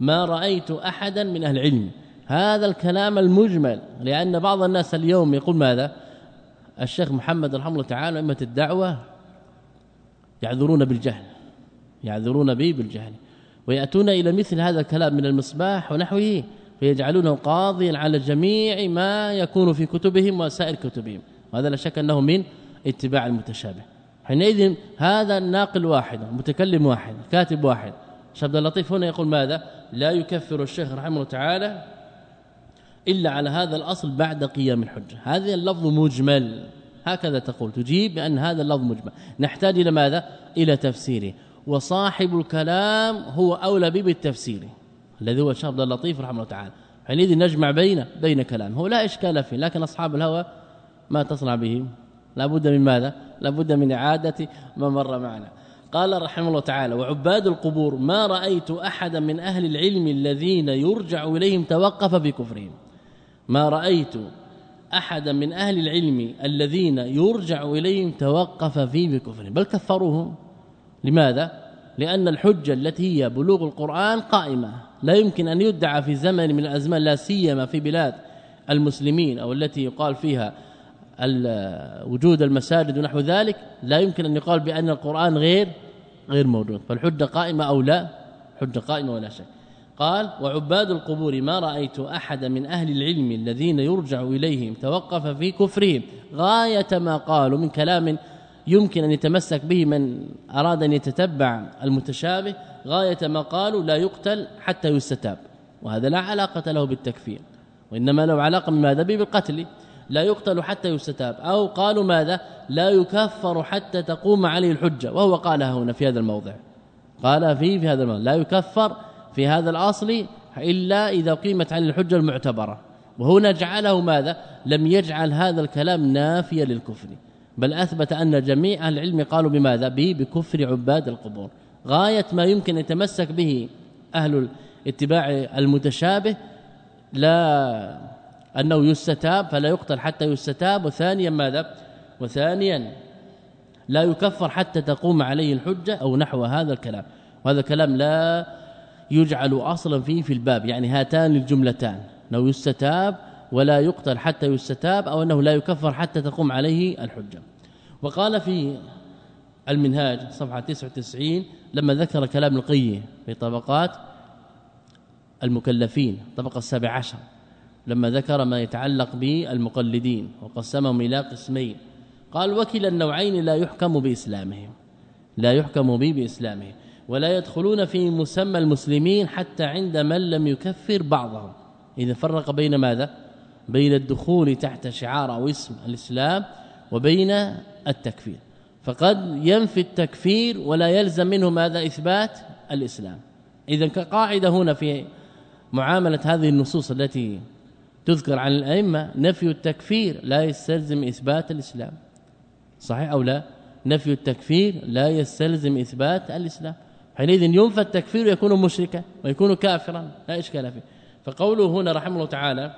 ما رأيت أحدا من أهل العلم هذا الكلام المجمل لأن بعض الناس اليوم يقول ماذا؟ الشيخ محمد رحمه الله تعالى أئمة الدعوة يعذرون بالجهل يعذرون به بالجهل ويأتون إلى مثل هذا الكلام من المصباح ونحوه فيجعلونه قاضيا على جميع ما يكون في كتبهم وسائر كتبهم وهذا لا شك أنه من اتباع المتشابه. حينئذ هذا الناقل واحد متكلم واحد كاتب واحد عبد اللطيف هنا يقول ماذا؟ لا يكفر الشيخ رحمه الله تعالى إلا على هذا الأصل بعد قيام الحجة. هذا اللفظ مجمل. هكذا تقول. تجيب بأن هذا اللفظ مجمل. نحتاج إلى ماذا؟ إلى تفسيره. وصاحب الكلام هو أولى به بالتفسير. الذي هو الشيخ عبد اللطيف رحمه الله تعالى. حينئذ نجمع بين بين كلامه هو لا إشكال فيه. لكن أصحاب الهوى ما تصنع به لابد من ماذا؟ لابد من إعادة ما مر معنا. قال رحمه الله تعالى وعباد القبور ما رأيت أحدا من أهل العلم الذين يرجع إليهم توقف بكفرهم. ما رأيت أحدا من أهل العلم الذين يرجع إليهم توقف في بكفر بل كفروهم. لماذا؟ لأن الحجة التي هي بلوغ القرآن قائمة. لا يمكن أن يدعى في زمن من الأزمان لا سيما في بلاد المسلمين أو التي يقال فيها وجود المساجد ونحو ذلك. لا يمكن أن يقال بأن القرآن غير غير موجود. فالحجة قائمة أو لا؟ حجة قائمة ولا شيء قال وعباد القبور ما رأيت أحد من أهل العلم الذين يرجع إليهم توقف في كفرهم غاية ما قالوا من كلام يمكن أن يتمسك به من أراد أن يتتبع المتشابه غاية ما قالوا لا يقتل حتى يستتاب وهذا لا علاقة له بالتكفير وإنما له علاقة من ماذا بالقتل لا يقتل حتى يستتاب أو قالوا ماذا؟ لا يكفر حتى تقوم عليه الحجة وهو قالها هنا في هذا الموضع قال فيه في هذا الموضع لا يكفر في هذا الأصل إلا إذا قيمت على الحجة المعتبرة. وهنا جعله ماذا؟ لم يجعل هذا الكلام نافيا للكفر. بل أثبت أن جميع أهل العلم قالوا بماذا؟ به بكفر عباد القبور. غاية ما يمكن يتمسك به أهل اتباع المتشابه لا أنه يستتاب فلا يقتل حتى يستتاب. وثانيا ماذا؟ وثانيا لا يكفر حتى تقوم عليه الحجة أو نحو هذا الكلام. وهذا كلام لا يجعل أصلا فيه في الباب يعني هاتان الجملتان انه يستتاب ولا يقتل حتى يستتاب أو أنه لا يكفر حتى تقوم عليه الحجة. وقال في المنهاج صفحة 99 لما ذكر كلام القيم في طبقات المكلفين الطبقه السابعه عشر لما ذكر ما يتعلق بالمقلدين وقسمهم إلى قسمين قال وكلا النوعين لا يحكم بإسلامهم لا يحكم به بإسلامهم. ولا يدخلون في مسمى المسلمين حتى عند من لم يكفر بعضهم. إذا فرق بين ماذا؟ بين الدخول تحت شعار أو اسم الإسلام وبين التكفير. فقد ينفي التكفير ولا يلزم منه ماذا؟ إثبات الإسلام. إذا كقاعدة هنا في معاملة هذه النصوص التي تذكر عن الأئمة نفي التكفير لا يستلزم إثبات الإسلام. صحيح أو لا؟ نفي التكفير لا يستلزم إثبات الإسلام. حينئذ ينفى التكفير يكون مشركا ويكون كافرا لا إشكال فيه. فقوله هنا رحمه الله تعالى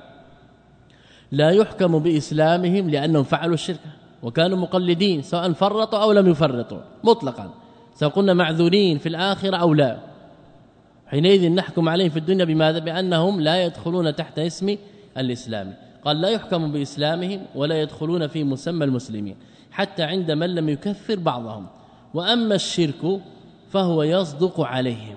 لا يحكم بإسلامهم لأنهم فعلوا الشرك وكانوا مقلدين سواء فرطوا أو لم يفرطوا. مطلقا. سواء قلنا معذورين في الآخرة أو لا. حينئذ نحكم عليهم في الدنيا بماذا؟ بأنهم لا يدخلون تحت اسم الإسلام. قال لا يحكم بإسلامهم ولا يدخلون في مسمى المسلمين حتى عند من لم يكفر بعضهم. وأما الشرك فهو يصدق عليهم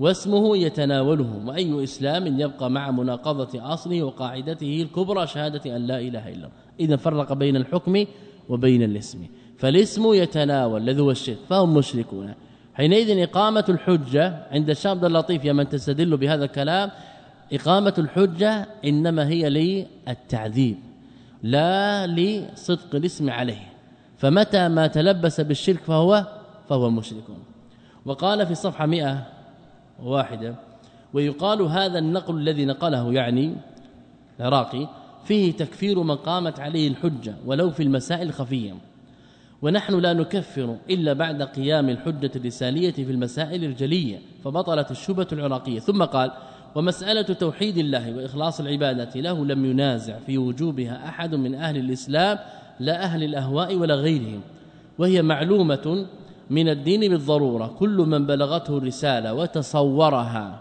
واسمه يتناوله وأي إسلام يبقى مع مناقضة أصله وقاعدته الكبرى شهادة أن لا إله إلا الله. إذا فرق بين الحكم وبين الاسم. فالاسم يتناول الذي هو الشرك فهم مشركون. حينئذ إقامة الحجة عند الشاب عبد اللطيف يا من تستدل بهذا الكلام إقامة الحجة إنما هي للتعذيب لا لصدق الاسم عليه. فمتى ما تلبس بالشرك فهو فهو مشرك. وقال في صفحة 101 ويقال هذا النقل الذي نقله يعني العراقي فيه تكفير من قامت عليه الحجة ولو في المسائل الخفية. ونحن لا نكفر إلا بعد قيام الحجة الرسالية في المسائل الجلية فبطلت الشبهة العراقية. ثم قال ومسألة توحيد الله وإخلاص العبادة له لم ينازع في وجوبها أحد من أهل الإسلام لا أهل الأهواء ولا غيرهم. وهي معلومة من الدين بالضرورة. كل من بلغته الرسالة وتصورها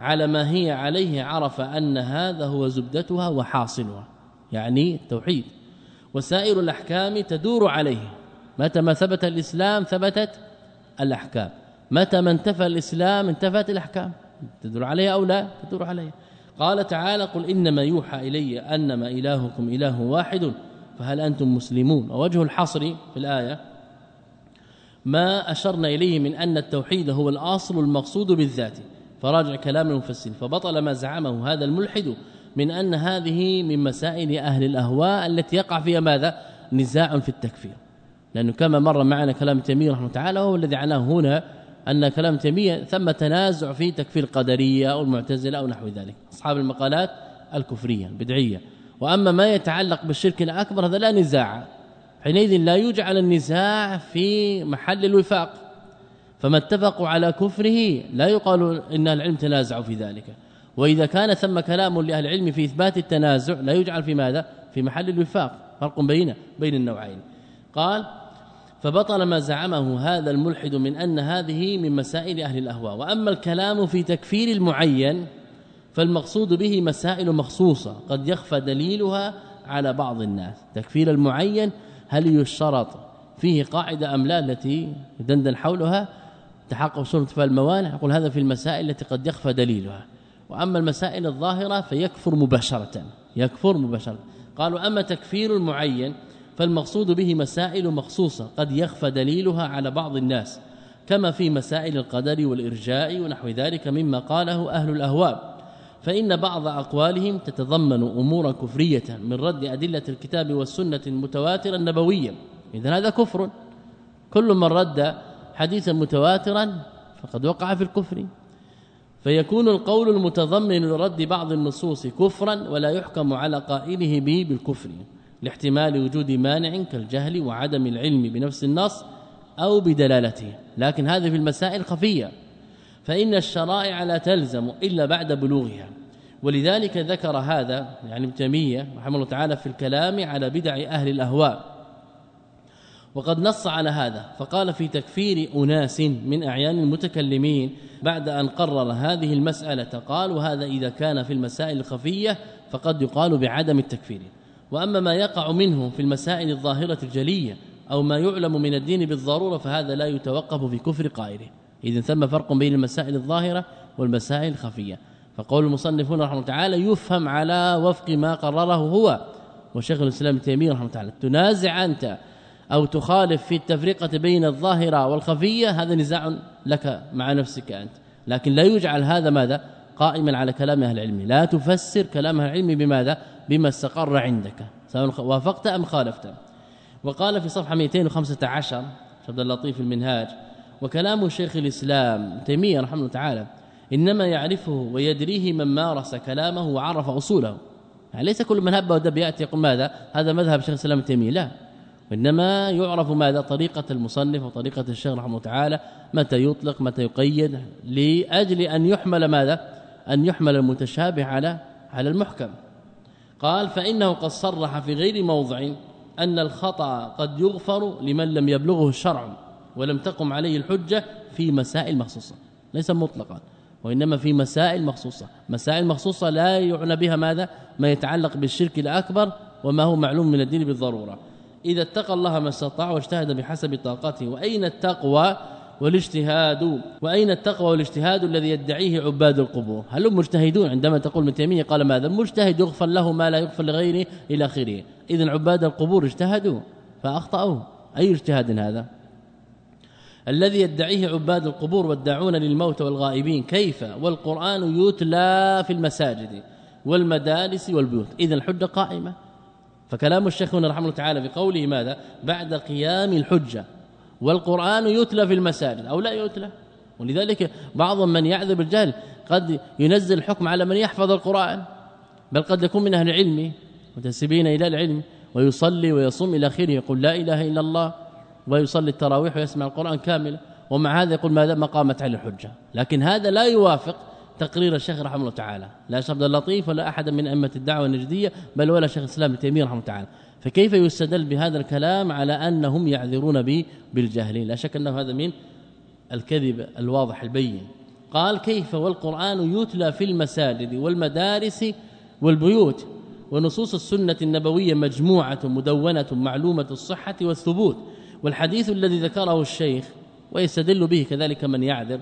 على ما هي عليه عرف أن هذا هو زبدتها وحاصلها. يعني التوحيد. وسائر الأحكام تدور عليه. متى ما ثبت الإسلام ثبتت الأحكام. متى ما انتفى الإسلام انتفت الأحكام. تدور عليها أو لا؟ تدور عليها. قال تعالى قل إنما يوحى إلي أنما إلهكم إله واحد فهل أنتم مسلمون؟ ووجه الحصر في الآية ما أشرنا إليه من أن التوحيد هو الأصل المقصود بالذات. فراجع كلام المفسرين. فبطل ما زعمه هذا الملحد من أن هذه من مسائل أهل الأهواء التي يقع فيها ماذا؟ نزاع في التكفير. لأنه كما مر معنا كلام تيمية رحمه تعالى وهو الذي عناه هنا أن كلام تيمية ثم تنازع في تكفير القدرية أو المعتزلة أو نحو ذلك. أصحاب المقالات الكفرية البدعية. وأما ما يتعلق بالشرك الأكبر هذا لا نزاع. حينئذ لا يجعل النزاع في محل الوفاق. فما اتفقوا على كفره لا يقال إن العلم تنازعوا في ذلك. وإذا كان ثم كلام لأهل العلم في إثبات التنازع لا يجعل في ماذا؟ في محل الوفاق. فرق بين بين النوعين. قال فبطل ما زعمه هذا الملحد من أن هذه من مسائل أهل الأهواء. وأما الكلام في تكفير المعين فالمقصود به مسائل مخصوصة. قد يخفى دليلها على بعض الناس. تكفير المعين هل يشترط فيه قاعدة أم لا التي يدندن حولها؟ تحقق سورة فالموانع يقول هذا في المسائل التي قد يخفى دليلها. وأما المسائل الظاهرة فيكفر مباشرة يكفر مباشرة. قالوا أما تكفير المعين فالمقصود به مسائل مخصوصة قد يخفى دليلها على بعض الناس كما في مسائل القدر والإرجاء ونحو ذلك مما قاله أهل الأهواء فإن بعض أقوالهم تتضمن أمورا كفرية من رد أدلة الكتاب والسنة المتواترة النبوية. إذن هذا كفر. كل من رد حديثا متواترا فقد وقع في الكفر. فيكون القول المتضمن لرد بعض النصوص كفرا ولا يحكم على قائله به بالكفر لاحتمال وجود مانع كالجهل وعدم العلم بنفس النص أو بدلالته. لكن هذه في المسائل خفية. فإن الشرائع لا تلزم إلا بعد بلوغها. ولذلك ذكر هذا يعني ابن تيمية رحمه الله تعالى في الكلام على بدع أهل الأهواء. وقد نص على هذا فقال في تكفير أناس من أعيان المتكلمين بعد أن قرر هذه المسألة قال وهذا إذا كان في المسائل الخفية فقد يقال بعدم التكفير. وأما ما يقع منه في المسائل الظاهرة الجلية أو ما يعلم من الدين بالضرورة فهذا لا يتوقف في كفر قائله. اذا ثم فرق بين المسائل الظاهرة والمسائل الخفية. فقول المصنفون رحمه الله تعالى يفهم على وفق ما قرره هو وشيخ الإسلام ابن تيمية رحمه الله تعالى. تنازع أنت أو تخالف في التفرقة بين الظاهرة والخفية هذا نزاع لك مع نفسك أنت. لكن لا يجعل هذا ماذا؟ قائما على كلام أهل العلم. لا تفسر كلام أهل العلم بماذا؟ بما استقر عندك سواء وافقت أم خالفت. وقال في صفحة 215 عبد اللطيف المنهاج وكلام شيخ الإسلام تيمية رحمه الله تعالى إنما يعرفه ويدريه من مارس كلامه وعرف أصوله. يعني ليس كل من هب ودب يأتي يقول ماذا؟ هذا مذهب شيخ الإسلام تيمية. لا. وإنما يعرف ماذا؟ طريقة المصنف وطريقة الشيخ رحمه الله تعالى. متى يطلق متى يقيد لأجل أن يحمل ماذا؟ أن يحمل المتشابه على على المحكم. قال فإنه قد صرح في غير موضع أن الخطأ قد يغفر لمن لم يبلغه الشرع ولم تقم عليه الحجة في مسائل مخصوصة. ليس مطلقا. وإنما في مسائل مخصوصة. مسائل مخصوصة لا يعنى بها ماذا؟ ما يتعلق بالشرك الأكبر وما هو معلوم من الدين بالضرورة. إذا اتقى الله ما استطاع واجتهد بحسب طاقته. وأين التقوى والاجتهاد؟ وأين التقوى والاجتهاد الذي يدعيه عباد القبور؟ هل هم مجتهدون؟ عندما تقول ابن تيمية قال ماذا؟ المجتهد يغفر له ما لا يغفر لغيره إلى آخره. اذا عباد القبور اجتهدوا فأخطأوا. أي اجتهاد هذا؟ الذي يدعيه عباد القبور والداعون للموت والغائبين. كيف؟ والقرآن يتلى في المساجد والمدارس والبيوت. اذا الحجة قائمة. فكلام الشيخ رحمه الله تعالى بقوله ماذا؟ بعد قيام الحجة. والقرآن يتلى في المساجد. أو لا يتلى. ولذلك بعض من يعذب بالجهل. قد ينزل الحكم على من يحفظ القرآن. بل قد يكون من أهل العلم متسبين إلى العلم ويصلي ويصوم إلى آخره يقول لا إله إلا الله. ويصلي التراويح ويسمع القرآن كاملا ومع هذا يقول ما قامت عليه الحجة. لكن هذا لا يوافق تقرير الشيخ رحمه الله تعالى. لا شيخ عبد اللطيف ولا أحد من أئمة الدعوة النجدية بل ولا شيخ الإسلام ابن تيمية رحمه الله تعالى. فكيف يستدل بهذا الكلام على أنهم يعذرون به بالجهل لا شك أنه هذا من الكذب الواضح البين. قال كيف والقرآن يتلى في المساجد والمدارس والبيوت ونصوص السنة النبوية مجموعة مدونة معلومة الصحة والثبوت. والحديث الذي ذكره الشيخ ويستدل به كذلك من يعذر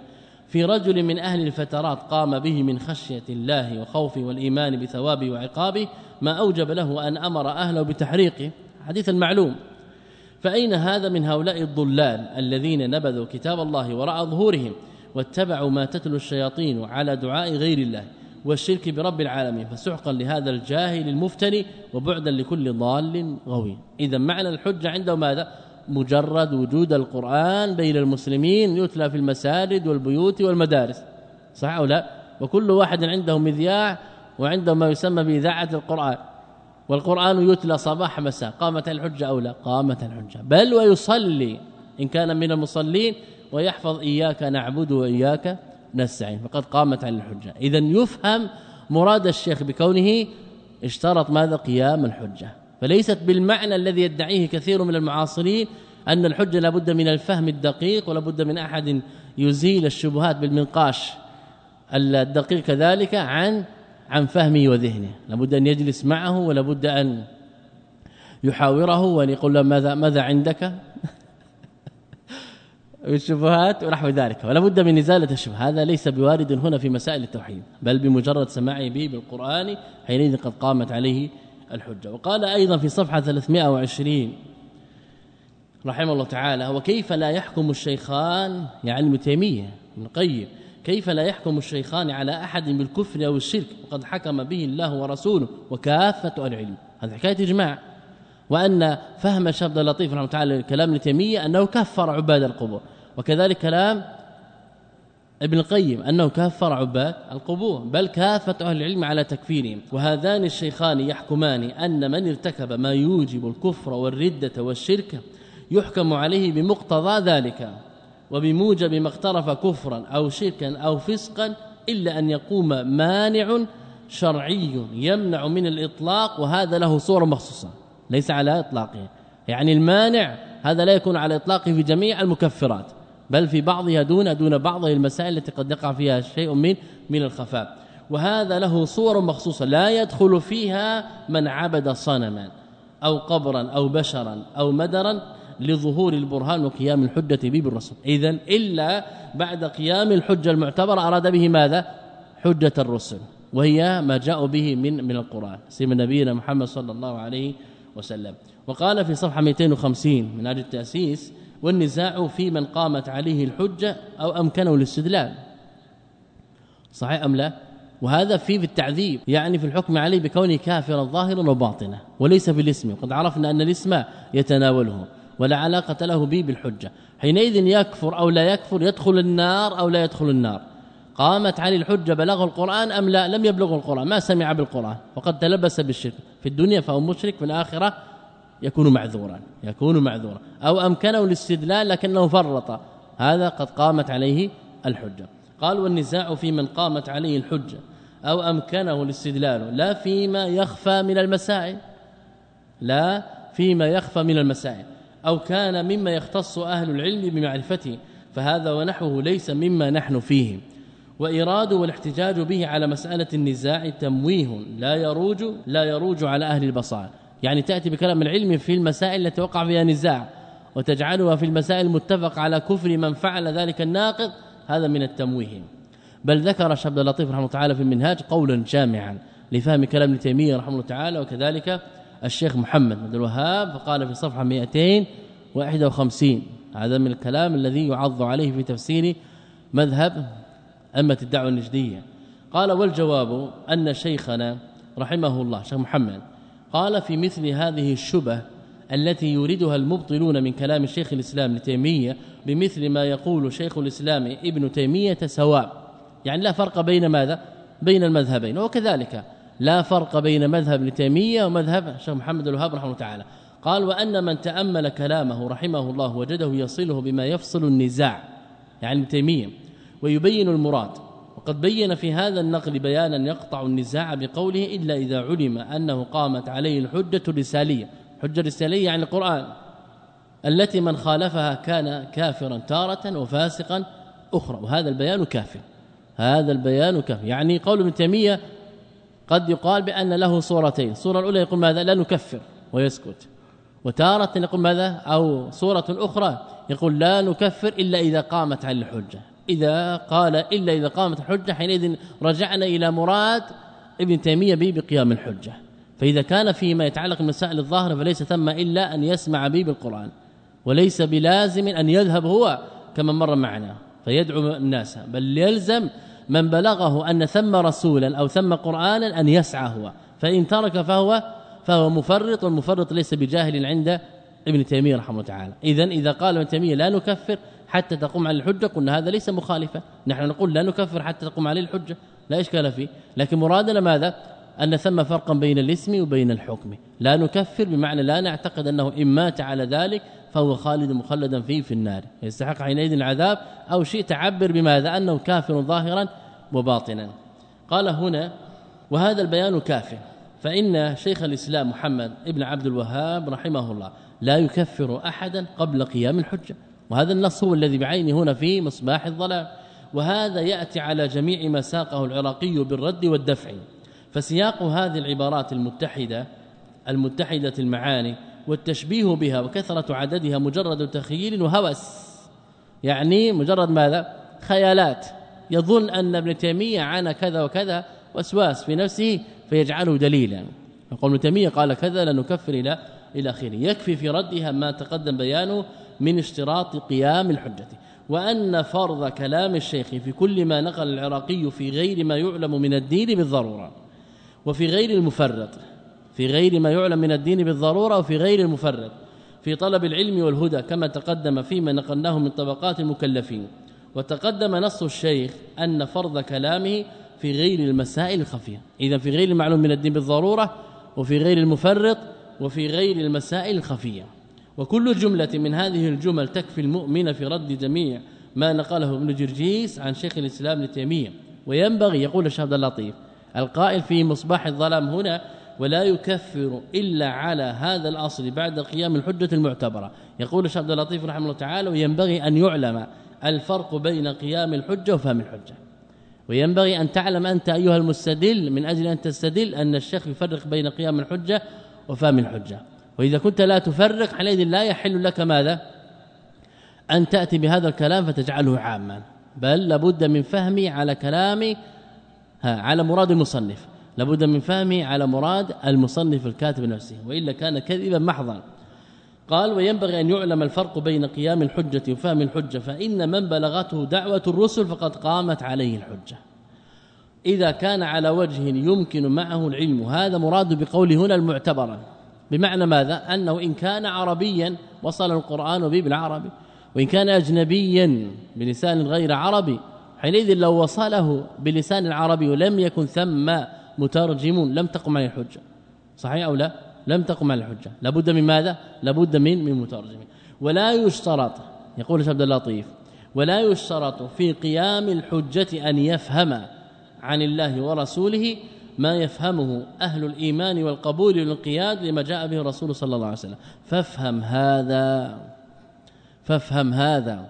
في رجل من أهل الفترات قام به من خشية الله وخوفه والإيمان بثوابه وعقابه ما أوجب له أن أمر أهله بتحريقه. حديث المعلوم فأين هذا من هؤلاء الضلال الذين نبذوا كتاب الله وراء ظهورهم واتبعوا ما تتلو الشياطين على دعاء غير الله والشرك برب العالمين؟ فسحقا لهذا الجاهل المفتري وبعدا لكل ضال غوي. اذا معنى الحجة عنده ماذا مجرد وجود القرآن بين المسلمين يتلى في المساجد والبيوت والمدارس. صح أو لا؟ وكل واحد عنده مذياع وعنده ما يسمى بإذاعة القرآن. والقرآن يتلى صباح مساء. قامت الحجة أو لا؟ قامت الحجة. بل ويصلي إن كان من المصلين ويحفظ إياك نعبد وإياك نستعين. فقد قامت على الحجة. اذا يفهم مراد الشيخ بكونه اشترط ماذا؟ قيام الحجة. فليست بالمعنى الذي يدعيه كثير من المعاصرين أن الحجة لابد من الفهم الدقيق ولا بد من أحد يزيل الشبهات بالمنقاش الدقيق كذلك عن عن فهمه وذهنه. لابد أن يجلس معه ولابد أن يحاوره وأن يقول له ماذا ماذا عندك؟ الشبهات ونحو ذلك. ولا بد من إزالة الشبهه هذا ليس بوارد هنا في مسائل التوحيد بل بمجرد سماعه به بالقرآن حينئذ قد قامت عليه الحجة. وقال أيضا في صفحة 320 رحمه الله تعالى وكيف لا يحكم الشيخان يعني ابن تيمية ابن القيم كيف لا يحكم الشيخان على أحد بالكفر أو الشرك؟ وقد حكم به الله ورسوله وكافة العلم. هذه حكاية إجماع. وأن فهم الشيخ اللطيف رحمه الله تعالى كلام ابن تيمية أنه كفر عباد القبور. وكذلك كلام ابن القيم أنه كفر عباد القبور بل كافة أهل العلم على تكفيرهم. وهذان الشيخان يحكمان أن من ارتكب ما يوجب الكفر والردة والشرك يحكم عليه بمقتضى ذلك وبموجب ما اقترف كفرا أو شركا أو فسقا إلا أن يقوم مانع شرعي يمنع من الإطلاق وهذا له صورة مخصوصة ليس على إطلاقه. يعني المانع هذا لا يكون على إطلاقه في جميع المكفرات. بل في بعضها دون دون بعض المسائل التي قد يقع فيها شيء من من الخفاء. وهذا له صور مخصوصة. لا يدخل فيها من عبد صنما أو قبرا أو بشرا أو مدرا لظهور البرهان وقيام الحجة به بالرسول. اذا إلا بعد قيام الحجة المعتبرة أراد به ماذا؟ حجة الرسل. وهي ما جاء به من من القرآن. سيما نبينا محمد صلى الله عليه وسلم. وقال في صفحة 250 من أجل التأسيس والنزاع في من قامت عليه الحجة أو أمكنه الاستدلال. صحيح أم لا؟ وهذا في التعذيب يعني في الحكم عليه بكونه كافرا ظاهرا وباطنا وليس بالاسم. وقد عرفنا أن الاسم يتناوله ولا علاقة له به بالحجة. حينئذ يكفر أو لا يكفر يدخل النار أو لا يدخل النار. قامت عليه الحجة بلغ القرآن أم لا؟ لم يبلغ القرآن ما سمع بالقرآن وقد تلبس بالشرك. في الدنيا فهو مشرك في الآخرة يكون معذورا يكون معذورا. أو أمكنه الاستدلال لكنه فرط. هذا قد قامت عليه الحجة. قال والنزاع في من قامت عليه الحجة. أو أمكنه الاستدلال. لا فيما يخفى من المسائل. لا فيما يخفى من المسائل. أو كان مما يختص أهل العلم بمعرفته. فهذا ونحوه ليس مما نحن فيه. وإراد والاحتجاج به على مسألة النزاع تمويه. لا يروج لا يروج على أهل البصائر. يعني تأتي بكلام العلم في المسائل التي وقع فيها نزاع وتجعلها في المسائل المتفق على كفر من فعل ذلك الناقض هذا من التمويه. بل ذكر شعب اللطيف رحمه الله تعالى في المنهاج قولا جامعا لفهم كلام ابن تيمية رحمه الله تعالى وكذلك الشيخ محمد بن الوهاب فقال في صفحة 251 هذا من الكلام الذي يعض عليه في تفسير مذهب أمة الدعوة النجدية. قال والجواب أن شيخنا رحمه الله شيخ محمد قال في مثل هذه الشبه التي يريدها المبطلون من كلام الشيخ الإسلام ابن تيمية بمثل ما يقول شيخ الإسلام ابن تيمية سواء. يعني لا فرق بين ماذا؟ بين المذهبين. وكذلك لا فرق بين مذهب ابن تيميه ومذهب الشيخ محمد الوهاب رحمه الله تعالى. قال وأن من تأمل كلامه رحمه الله وجده يصله بما يفصل النزاع. يعني ابن تيمية. ويبين المراد وقد بين في هذا النقل بيانا يقطع النزاع بقوله إلا إذا علم أنه قامت عليه الحجة الرسالية. حجة رساليه يعني القرآن. التي من خالفها كان كافرا تارة وفاسقا أخرى. وهذا البيان كاف. هذا البيان كاف. يعني قول ابن تيمية قد يقال بأن له صورتين. الصورة الأولى يقول ماذا؟ لا نكفر ويسكت. وتارة يقول ماذا؟ أو صورة أخرى يقول لا نكفر إلا إذا قامت على الحجة. إذا قال إلا إذا قامت الحجه حينئذ رجعنا إلى مراد ابن تيمية به بقيام الحجة. فإذا كان فيما يتعلق بالمسائل الظاهرة فليس ثم إلا أن يسمع به بالقرآن وليس بلازم أن يذهب هو كما مر معنا. فيدعو الناس بل يلزم من بلغه أن ثم رسولا أو ثم قرانا أن يسعى هو. فإن ترك فهو فهو مفرط والمفرط ليس بجاهل عند ابن تيمية رحمه الله تعالى. اذا إذا قال ابن تيمية لا نكفر حتى تقوم على الحجة قلنا هذا ليس مخالفا نحن نقول لا نكفر حتى تقوم عليه الحجة لا إشكال فيه. لكن مرادنا ماذا؟ أن ثم فرقا بين الاسم وبين الحكم. لا نكفر بمعنى لا نعتقد أنه إن مات على ذلك فهو خالد مخلدا فيه في النار. يستحق حينئذ العذاب أو شيء تعبر بماذا؟ أنه كافر ظاهرا وباطنا. قال هنا وهذا البيان كاف. فإن شيخ الإسلام محمد ابن عبد الوهاب رحمه الله لا يكفر أحدا قبل قيام الحجة. وهذا النص هو الذي بعينه هنا في مصباح الظلام. وهذا يأتي على جميع ما ساقه العراقي بالرد والدفع. فسياق هذه العبارات المتحدة المتحدة المعاني والتشبيه بها وكثرة عددها مجرد تخيل وهوس. يعني مجرد ماذا؟ خيالات. يظن أن ابن تيمية عانى كذا وكذا وسواس في نفسه فيجعله دليلا. يقول ابن تيمية قال كذا لنكفر إلى إلى آخره. يكفي في ردها ما تقدم بيانه من اشتراط قيام الحجة وأن فرض كلام الشيخ في كل ما نقل العراقي في غير ما يعلم من الدين بالضرورة وفي غير المفرط في غير ما يعلم من الدين بالضرورة وفي غير المفرط في طلب العلم والهدى كما تقدم فيما نقلناه من طبقات المكلفين وتقدم نص الشيخ أن فرض كلامه في غير المسائل الخفية اذا في غير المعلوم من الدين بالضرورة وفي غير المفرط وفي غير المسائل الخفية. وكل جملة من هذه الجمل تكفي المؤمن في رد جميع ما نقله ابن جرجيس عن شيخ الإسلام ابن تيمية. وينبغي يقول الشيخ عبد اللطيف القائل في مصباح الظلام هنا ولا يكفر إلا على هذا الأصل بعد قيام الحجة المعتبرة. يقول الشيخ عبد اللطيف رحمه الله تعالى وينبغي أن يعلم الفرق بين قيام الحجة وفهم الحجة. وينبغي أن تعلم أنت أيها المستدل من أجل أن تستدل أن الشيخ يفرق بين قيام الحجة وفهم الحجة. وإذا كنت لا تفرق حينئذ لا يحل لك ماذا؟ أن تأتي بهذا الكلام فتجعله عاما. بل لابد من فهمي على كلامي على مراد المصنف. لابد من فهمي على مراد المصنف الكاتب نفسه وإلا كان كذبا محضا. قال وينبغي أن يعلم الفرق بين قيام الحجة وفهم الحجة فإن من بلغته دعوة الرسل فقد قامت عليه الحجة. إذا كان على وجه يمكن معه العلم هذا مراد بقول هنا المعتبرا بمعنى ماذا؟ أنه إن كان عربيا وصل القرآن به بالعربي وإن كان أجنبيا بلسان غير عربي حينئذ لو وصله بلسان العربي ولم يكن ثم مترجم لم تقم عليه الحجة. صحيح أو لا؟ لم تقم على الحجة. لابد من ماذا؟ لابد من من مترجم. ولا يشترط يقول عبد اللطيف ولا يشترط في قيام الحجة أن يفهم عن الله ورسوله ما يفهمه أهل الإيمان والقبول والانقياد لما جاء به الرسول صلى الله عليه وسلم. فافهم هذا فافهم هذا.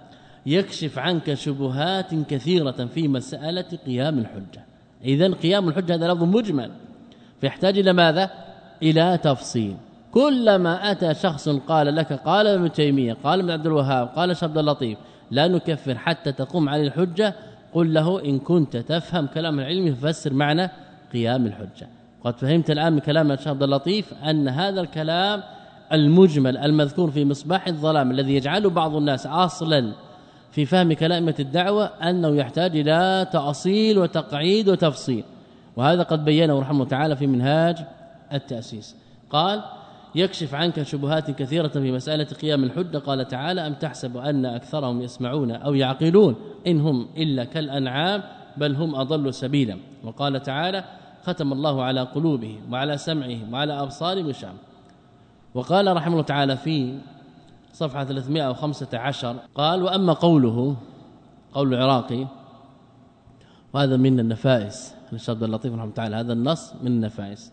يكشف عنك شبهات كثيرة في مسألة قيام الحجة. إذن قيام الحجة هذا لفظ مجمل. فيحتاج إلى ماذا؟ إلى تفصيل. كلما أتى شخص قال لك قال ابن تيمية قال ابن عبد الوهاب قال عبد اللطيف لا نكفر حتى تقوم على الحجة قل له إن كنت تفهم كلام العلم ففسر معنى قيام الحجة. قد فهمت الآن من كلام الشيخ عبد اللطيف أن هذا الكلام المجمل المذكور في مصباح الظلام الذي يجعله بعض الناس أصلا في فهم كلامه الدعوة أنه يحتاج إلى تأصيل وتقعيد وتفصيل. وهذا قد بينه رحمه تعالى في منهاج التأسيس. قال يكشف عنك شبهات كثيرة في مسألة قيام الحجة. قال تعالى أم تحسب أن أكثرهم يسمعون أو يعقلون؟ إن هم إلا كالأنعام بل هم أضل سبيلا. وقال تعالى ختم الله على قلوبهم وعلى سمعهم وعلى أبصارهم وشام وقال رحمه الله تعالى في صفحة 315 قال وأما قوله قول العراقي وهذا من النفائس الشاب اللطيف رحمه تعالى هذا النص من النفائس.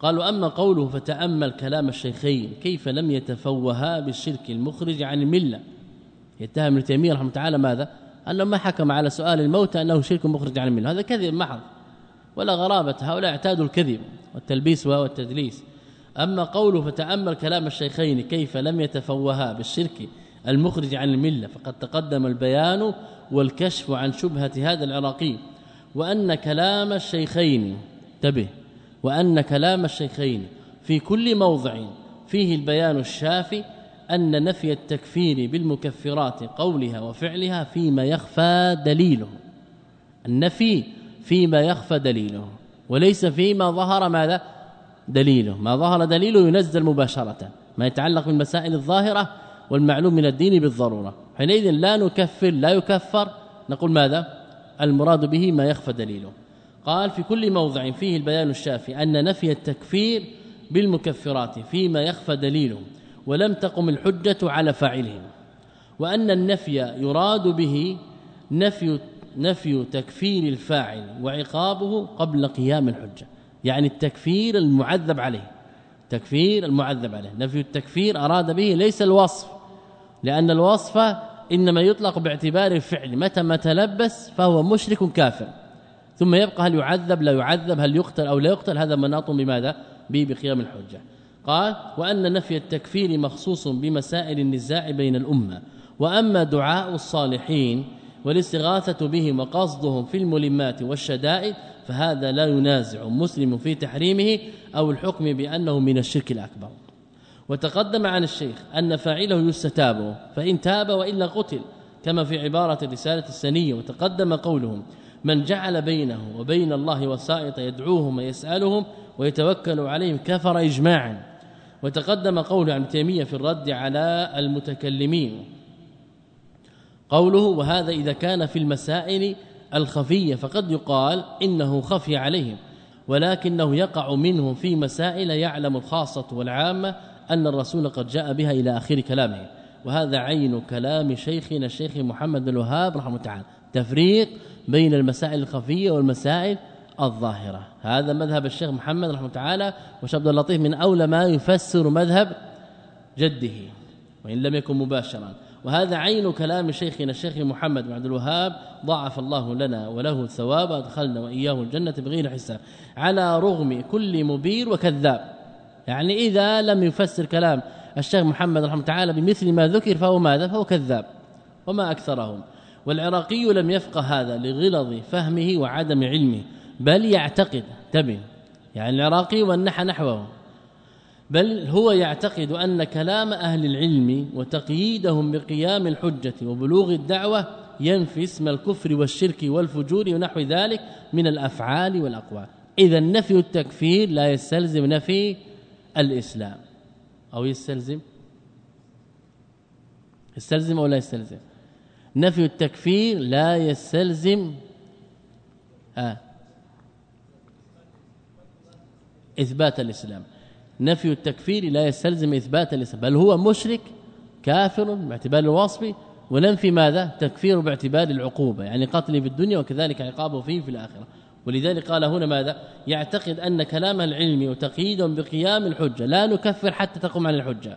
قال وأما قوله فتأمل كلام الشيخين كيف لم يتفوها بالشرك المخرج عن الملة؟ يتهم ابن تيمية رحمه تعالى ماذا؟ أنه ما حكم على سؤال الموت أنه شرك مخرج عن الملة. هذا كذب محض. ولا غرابة هؤلاء اعتادوا الكذب والتلبيس والتدليس. أما قوله فتأمل كلام الشيخين كيف لم يتفوها بالشرك المخرج عن الملة فقد تقدم البيان والكشف عن شبهة هذا العراقي. وأن كلام الشيخين انتبه وأن كلام الشيخين في كل موضع فيه البيان الشافي أن نفي التكفير بالمكفرات قولها وفعلها فيما يخفى دليله. النفي فيما يخفى دليله. وليس فيما ظهر ماذا؟ دليله. ما ظهر دليله ينزل مباشرة. ما يتعلق بالمسائل الظاهرة والمعلوم من الدين بالضرورة. حينئذ لا نكفر لا يكفر. نقول ماذا؟ المراد به ما يخفى دليله. قال في كل موضع فيه البيان الشافي أن نفي التكفير بالمكفرات فيما يخفى دليله ولم تقم الحجة على فاعلهم وأن النفي يراد به نفي نفي تكفير الفاعل وعقابه قبل قيام الحجة. يعني التكفير المعذب عليه. تكفير المعذب عليه. نفي التكفير أراد به ليس الوصف. لأن الوصف إنما يطلق باعتبار الفعل. متى ما تلبس فهو مشرك كافر. ثم يبقى هل يعذب؟ لا يعذب. هل يقتل أو لا يقتل؟ هذا مناط بماذا؟ به بقيام الحجة. قال وأن نفي التكفير مخصوص بمسائل النزاع بين الأمة. وأما دعاء الصالحين والاستغاثة بهم وقصدهم في الملمات والشدائد فهذا لا ينازع مسلم في تحريمه أو الحكم بأنه من الشرك الأكبر. وتقدم عن الشيخ أن فاعله يستتاب فإن تاب وإلا قتل كما في عبارة الرسالة السنية وتقدم قولهم من جعل بينه وبين الله وسائط يدعوهم ويسألهم ويتوكل عليهم كفر إجماعا وتقدم قول ابن تيمية في الرد على المتكلمين قوله وهذا إذا كان في المسائل الخفية فقد يقال إنه خفي عليهم ولكنه يقع منهم في مسائل يعلم الخاصة والعامة أن الرسول قد جاء بها إلى آخر كلامه. وهذا عين كلام شيخنا الشيخ محمد الوهاب رحمه الله تعالى. تفريق بين المسائل الخفية والمسائل الظاهرة. هذا مذهب الشيخ محمد رحمه الله تعالى وشعب اللطيف من أولى ما يفسر مذهب جده وإن لم يكن مباشرا. وهذا عين كلام شيخنا الشيخ محمد بن عبد الوهاب ضاعف الله لنا وله الثواب ادخلنا وإياه الجنة بغير حساب على رغم كل مبير وكذاب. يعني إذا لم يفسر كلام الشيخ محمد رحمه تعالى بمثل ما ذكر فهو ماذا؟ فهو كذاب وما أكثرهم. والعراقي لم يفقه هذا لغلظ فهمه وعدم علمه بل يعتقد تبين. يعني العراقي والنحى نحوه. بل هو يعتقد أن كلام أهل العلم وتقييدهم بقيام الحجة وبلوغ الدعوة ينفي اسم الكفر والشرك والفجور ونحو ذلك من الأفعال والأقوال. إذا نفي التكفير لا يستلزم نفي الإسلام. أو يستلزم؟ يستلزم أو لا يستلزم؟ نفي التكفير لا يستلزم آه إثبات الإسلام. نفي التكفير لا يستلزم إثبات الاسم بل هو مشرك كافر باعتبار الوصف وننفي ماذا؟ تكفير باعتبار العقوبة يعني قتل في الدنيا وكذلك عقابه فيه في الآخرة. ولذلك قال هنا ماذا؟ يعتقد أن كلام العلم وتقييد بقيام الحجة لا نكفر حتى تقوم على الحجة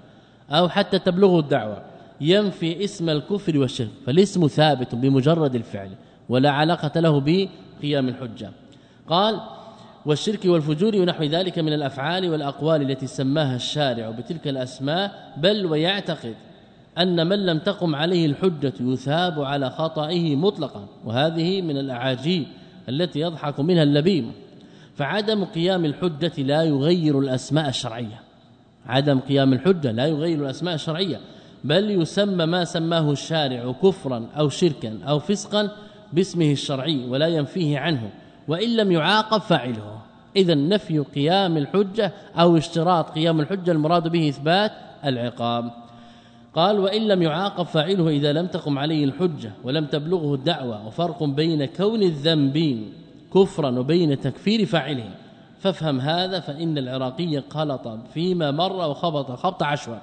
أو حتى تبلغ الدعوة. ينفي اسم الكفر والشرك فالاسم ثابت بمجرد الفعل ولا علاقة له بقيام الحجة. قال والشرك والفجور ونحو ذلك من الأفعال والأقوال التي سماها الشارع بتلك الأسماء بل ويعتقد أن من لم تقم عليه الحجة يثاب على خطئه مطلقا وهذه من الأعاجيب التي يضحك منها اللبيب. فعدم قيام الحجة لا يغير الأسماء الشرعية. عدم قيام الحجة لا يغير الأسماء الشرعية بل يسمى ما سماه الشارع كفرا أو شركا أو فسقا باسمه الشرعي ولا ينفيه عنه. وإن لم يعاقب فاعله. اذا نفي قيام الحجة أو اشتراط قيام الحجة المراد به إثبات العقاب. قال وإن لم يعاقب فاعله إذا لم تقم عليه الحجة ولم تبلغه الدعوة وفرق بين كون الذنب كفرا وبين تكفير فاعله فافهم هذا فإن العراقي قلط فيما مر وخبط خبط عشوة.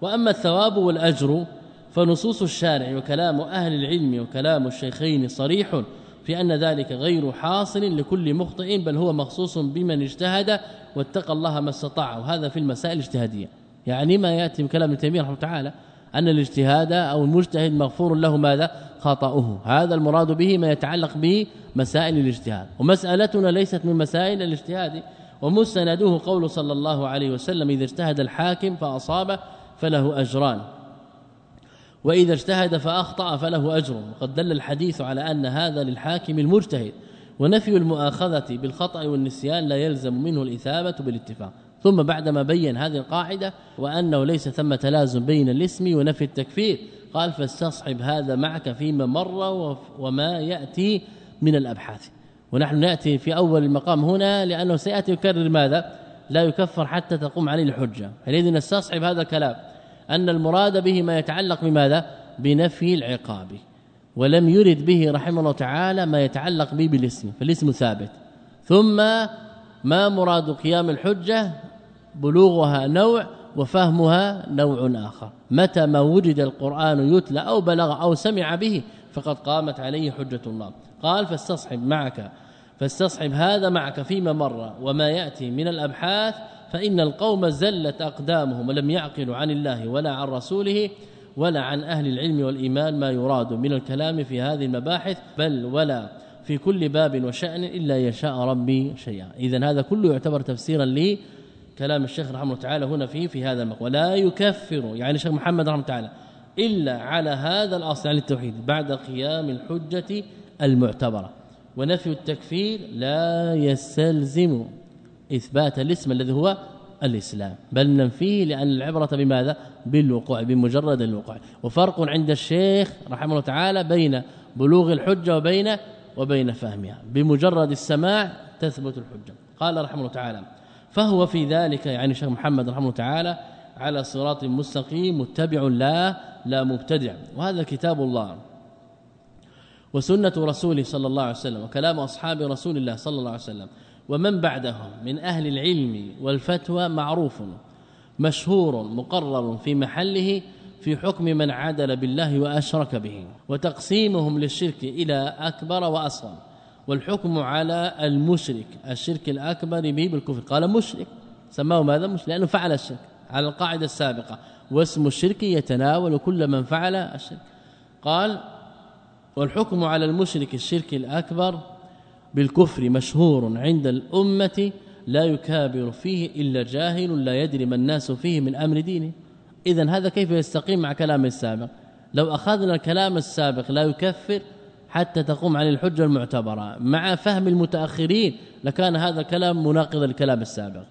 وأما الثواب والأجر فنصوص الشارع وكلام أهل العلم وكلام الشيخين صريح في أن ذلك غير حاصل لكل مخطئ بل هو مخصوص بمن اجتهد واتقى الله ما استطاع. وهذا في المسائل الاجتهادية. يعني ما يأتي من كلام ابن تيمية رحمه تعالى أن الاجتهاد أو المجتهد مغفور له ماذا؟ خطأه. هذا المراد به ما يتعلق بمسائل الاجتهاد. ومسألتنا ليست من مسائل الاجتهاد ومستنده قول صلى الله عليه وسلم إذا اجتهد الحاكم فأصاب فله أجران. وإذا اجتهد فأخطأ فله أجر. وقد دل الحديث على أن هذا للحاكم المجتهد ونفي المؤاخذة بالخطأ والنسيان لا يلزم منه الإثابة بالاتفاق. ثم بعدما بين هذه القاعدة وأنه ليس ثم تلازم بين الاسم ونفي التكفير قال فاستصحب هذا معك فيما مر وما يأتي من الأبحاث ونحن نأتي في أول المقام هنا لأنه سيأتي يكرر ماذا؟ لا يكفر حتى تقوم عليه الحجة. حينئذ نستصحب هذا الكلام. أن المراد به ما يتعلق بماذا؟ بنفي العقاب. ولم يرد به رحمه الله تعالى ما يتعلق به بالاسم فالاسم ثابت. ثم ما مراد قيام الحجة؟ بلوغها نوع وفهمها نوع آخر. متى ما وجد القرآن يتلى أو بلغ أو سمع به فقد قامت عليه حجة الله. قال فاستصحب معك فاستصحب هذا معك فيما مر وما يأتي من الأبحاث فإن القوم زلت أقدامهم ولم يعقلوا عن الله ولا عن رسوله ولا عن أهل العلم والإيمان ما يراد من الكلام في هذه المباحث بل ولا في كل باب وشأن إلا يشاء ربي شيئا. اذا هذا كله يعتبر تفسيرا لي كلام الشيخ رحمه الله تعالى هنا في في هذا المقام. ولا يكفر يعني الشيخ محمد رحمه الله تعالى إلا على هذا الأصل يعني التوحيد بعد قيام الحجة المعتبرة. ونفي التكفير لا يستلزم إثبات الاسم الذي هو الإسلام. بل ننفيه لأن العبرة بماذا؟ بالوقوع بمجرد الوقوع. وفرق عند الشيخ رحمه الله تعالى بين بلوغ الحجة وبين وبين فهمها. بمجرد السماع تثبت الحجة. قال رحمه الله تعالى فهو في ذلك يعني الشيخ محمد رحمه الله تعالى على صراط مستقيم متبع لا لا مبتدع وهذا كتاب الله. وسنة رسوله صلى الله عليه وسلم وكلام أصحاب رسول الله صلى الله عليه وسلم. ومن بعدهم من أهل العلم والفتوى معروف مشهور مقرر في محله في حكم من عادل بالله وأشرك به وتقسيمهم للشرك إلى أكبر وأصغر والحكم على المشرك الشرك الأكبر به بالكفر. قال مشرك سماه ماذا؟ مشرك لأنه فعل الشرك على القاعدة السابقة واسم الشرك يتناول كل من فعل الشرك. قال والحكم على المشرك الشرك الأكبر بالكفر مشهور عند الأمة لا يكابر فيه إلا جاهل لا يدري ما الناس فيه من أمر دينه. اذا هذا كيف يستقيم مع كلام السابق؟ لو أخذنا الكلام السابق لا يكفر حتى تقوم عليه الحجة المعتبرة. مع فهم المتأخرين لكان هذا الكلام مناقض الكلام السابق.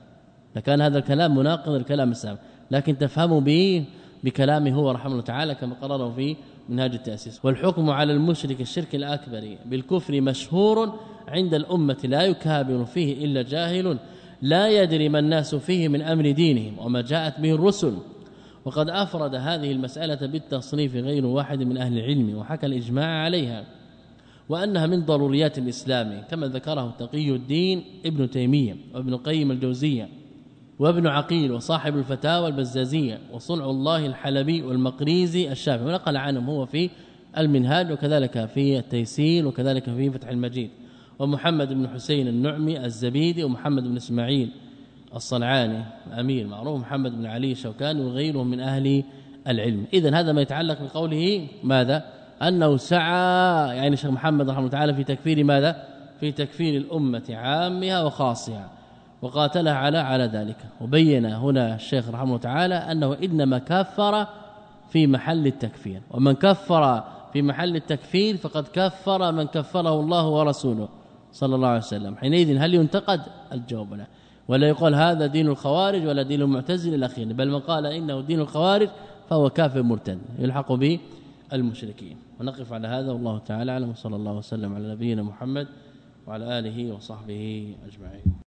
لكان هذا الكلام مناقض الكلام السابق. لكن تفهموا به بكلامه هو رحمه الله تعالى كما قرره في منهاج التأسيس. والحكم على المشرك الشرك الأكبر بالكفر مشهور عند الأمة لا يكابر فيه إلا جاهل لا يدري ما الناس فيه من أمر دينهم وما جاءت به الرسل. وقد أفرد هذه المسألة بالتصنيف غير واحد من أهل العلم وحكى الإجماع عليها وأنها من ضروريات الإسلام كما ذكره تقي الدين ابن تيمية وابن قيم الجوزية. وابن عقيل وصاحب الفتاوى البزازية وصنع الله الحلبي والمقريزي الشافعي ونقل عنهم هو في المنهاج وكذلك في التيسير وكذلك في فتح المجيد. ومحمد بن حسين النعمي الزبيدي ومحمد بن إسماعيل الصنعاني أمير معروف محمد بن علي الشوكاني وغيرهم من أهل العلم. اذا هذا ما يتعلق بقوله ماذا؟ أنه سعى يعني شيخ محمد رحمه الله تعالى في تكفير ماذا؟ في تكفير الأمة عامها وخاصها. وقاتلها على على ذلك. وبين هنا الشيخ رحمه الله تعالى أنه إنما كفر في محل التكفير. ومن كفر في محل التكفير فقد كفر من كفره الله ورسوله صلى الله عليه وسلم. حينئذ هل ينتقد؟ الجواب لا. ولا يقول هذا دين الخوارج ولا دين المعتزلة الأخير بل من قال إنه دين الخوارج فهو كافر مرتد يلحق به المشركين ونقف على هذا والله تعالى أعلم وصلى الله وسلم على نبينا محمد وعلى آله وصحبه أجمعين.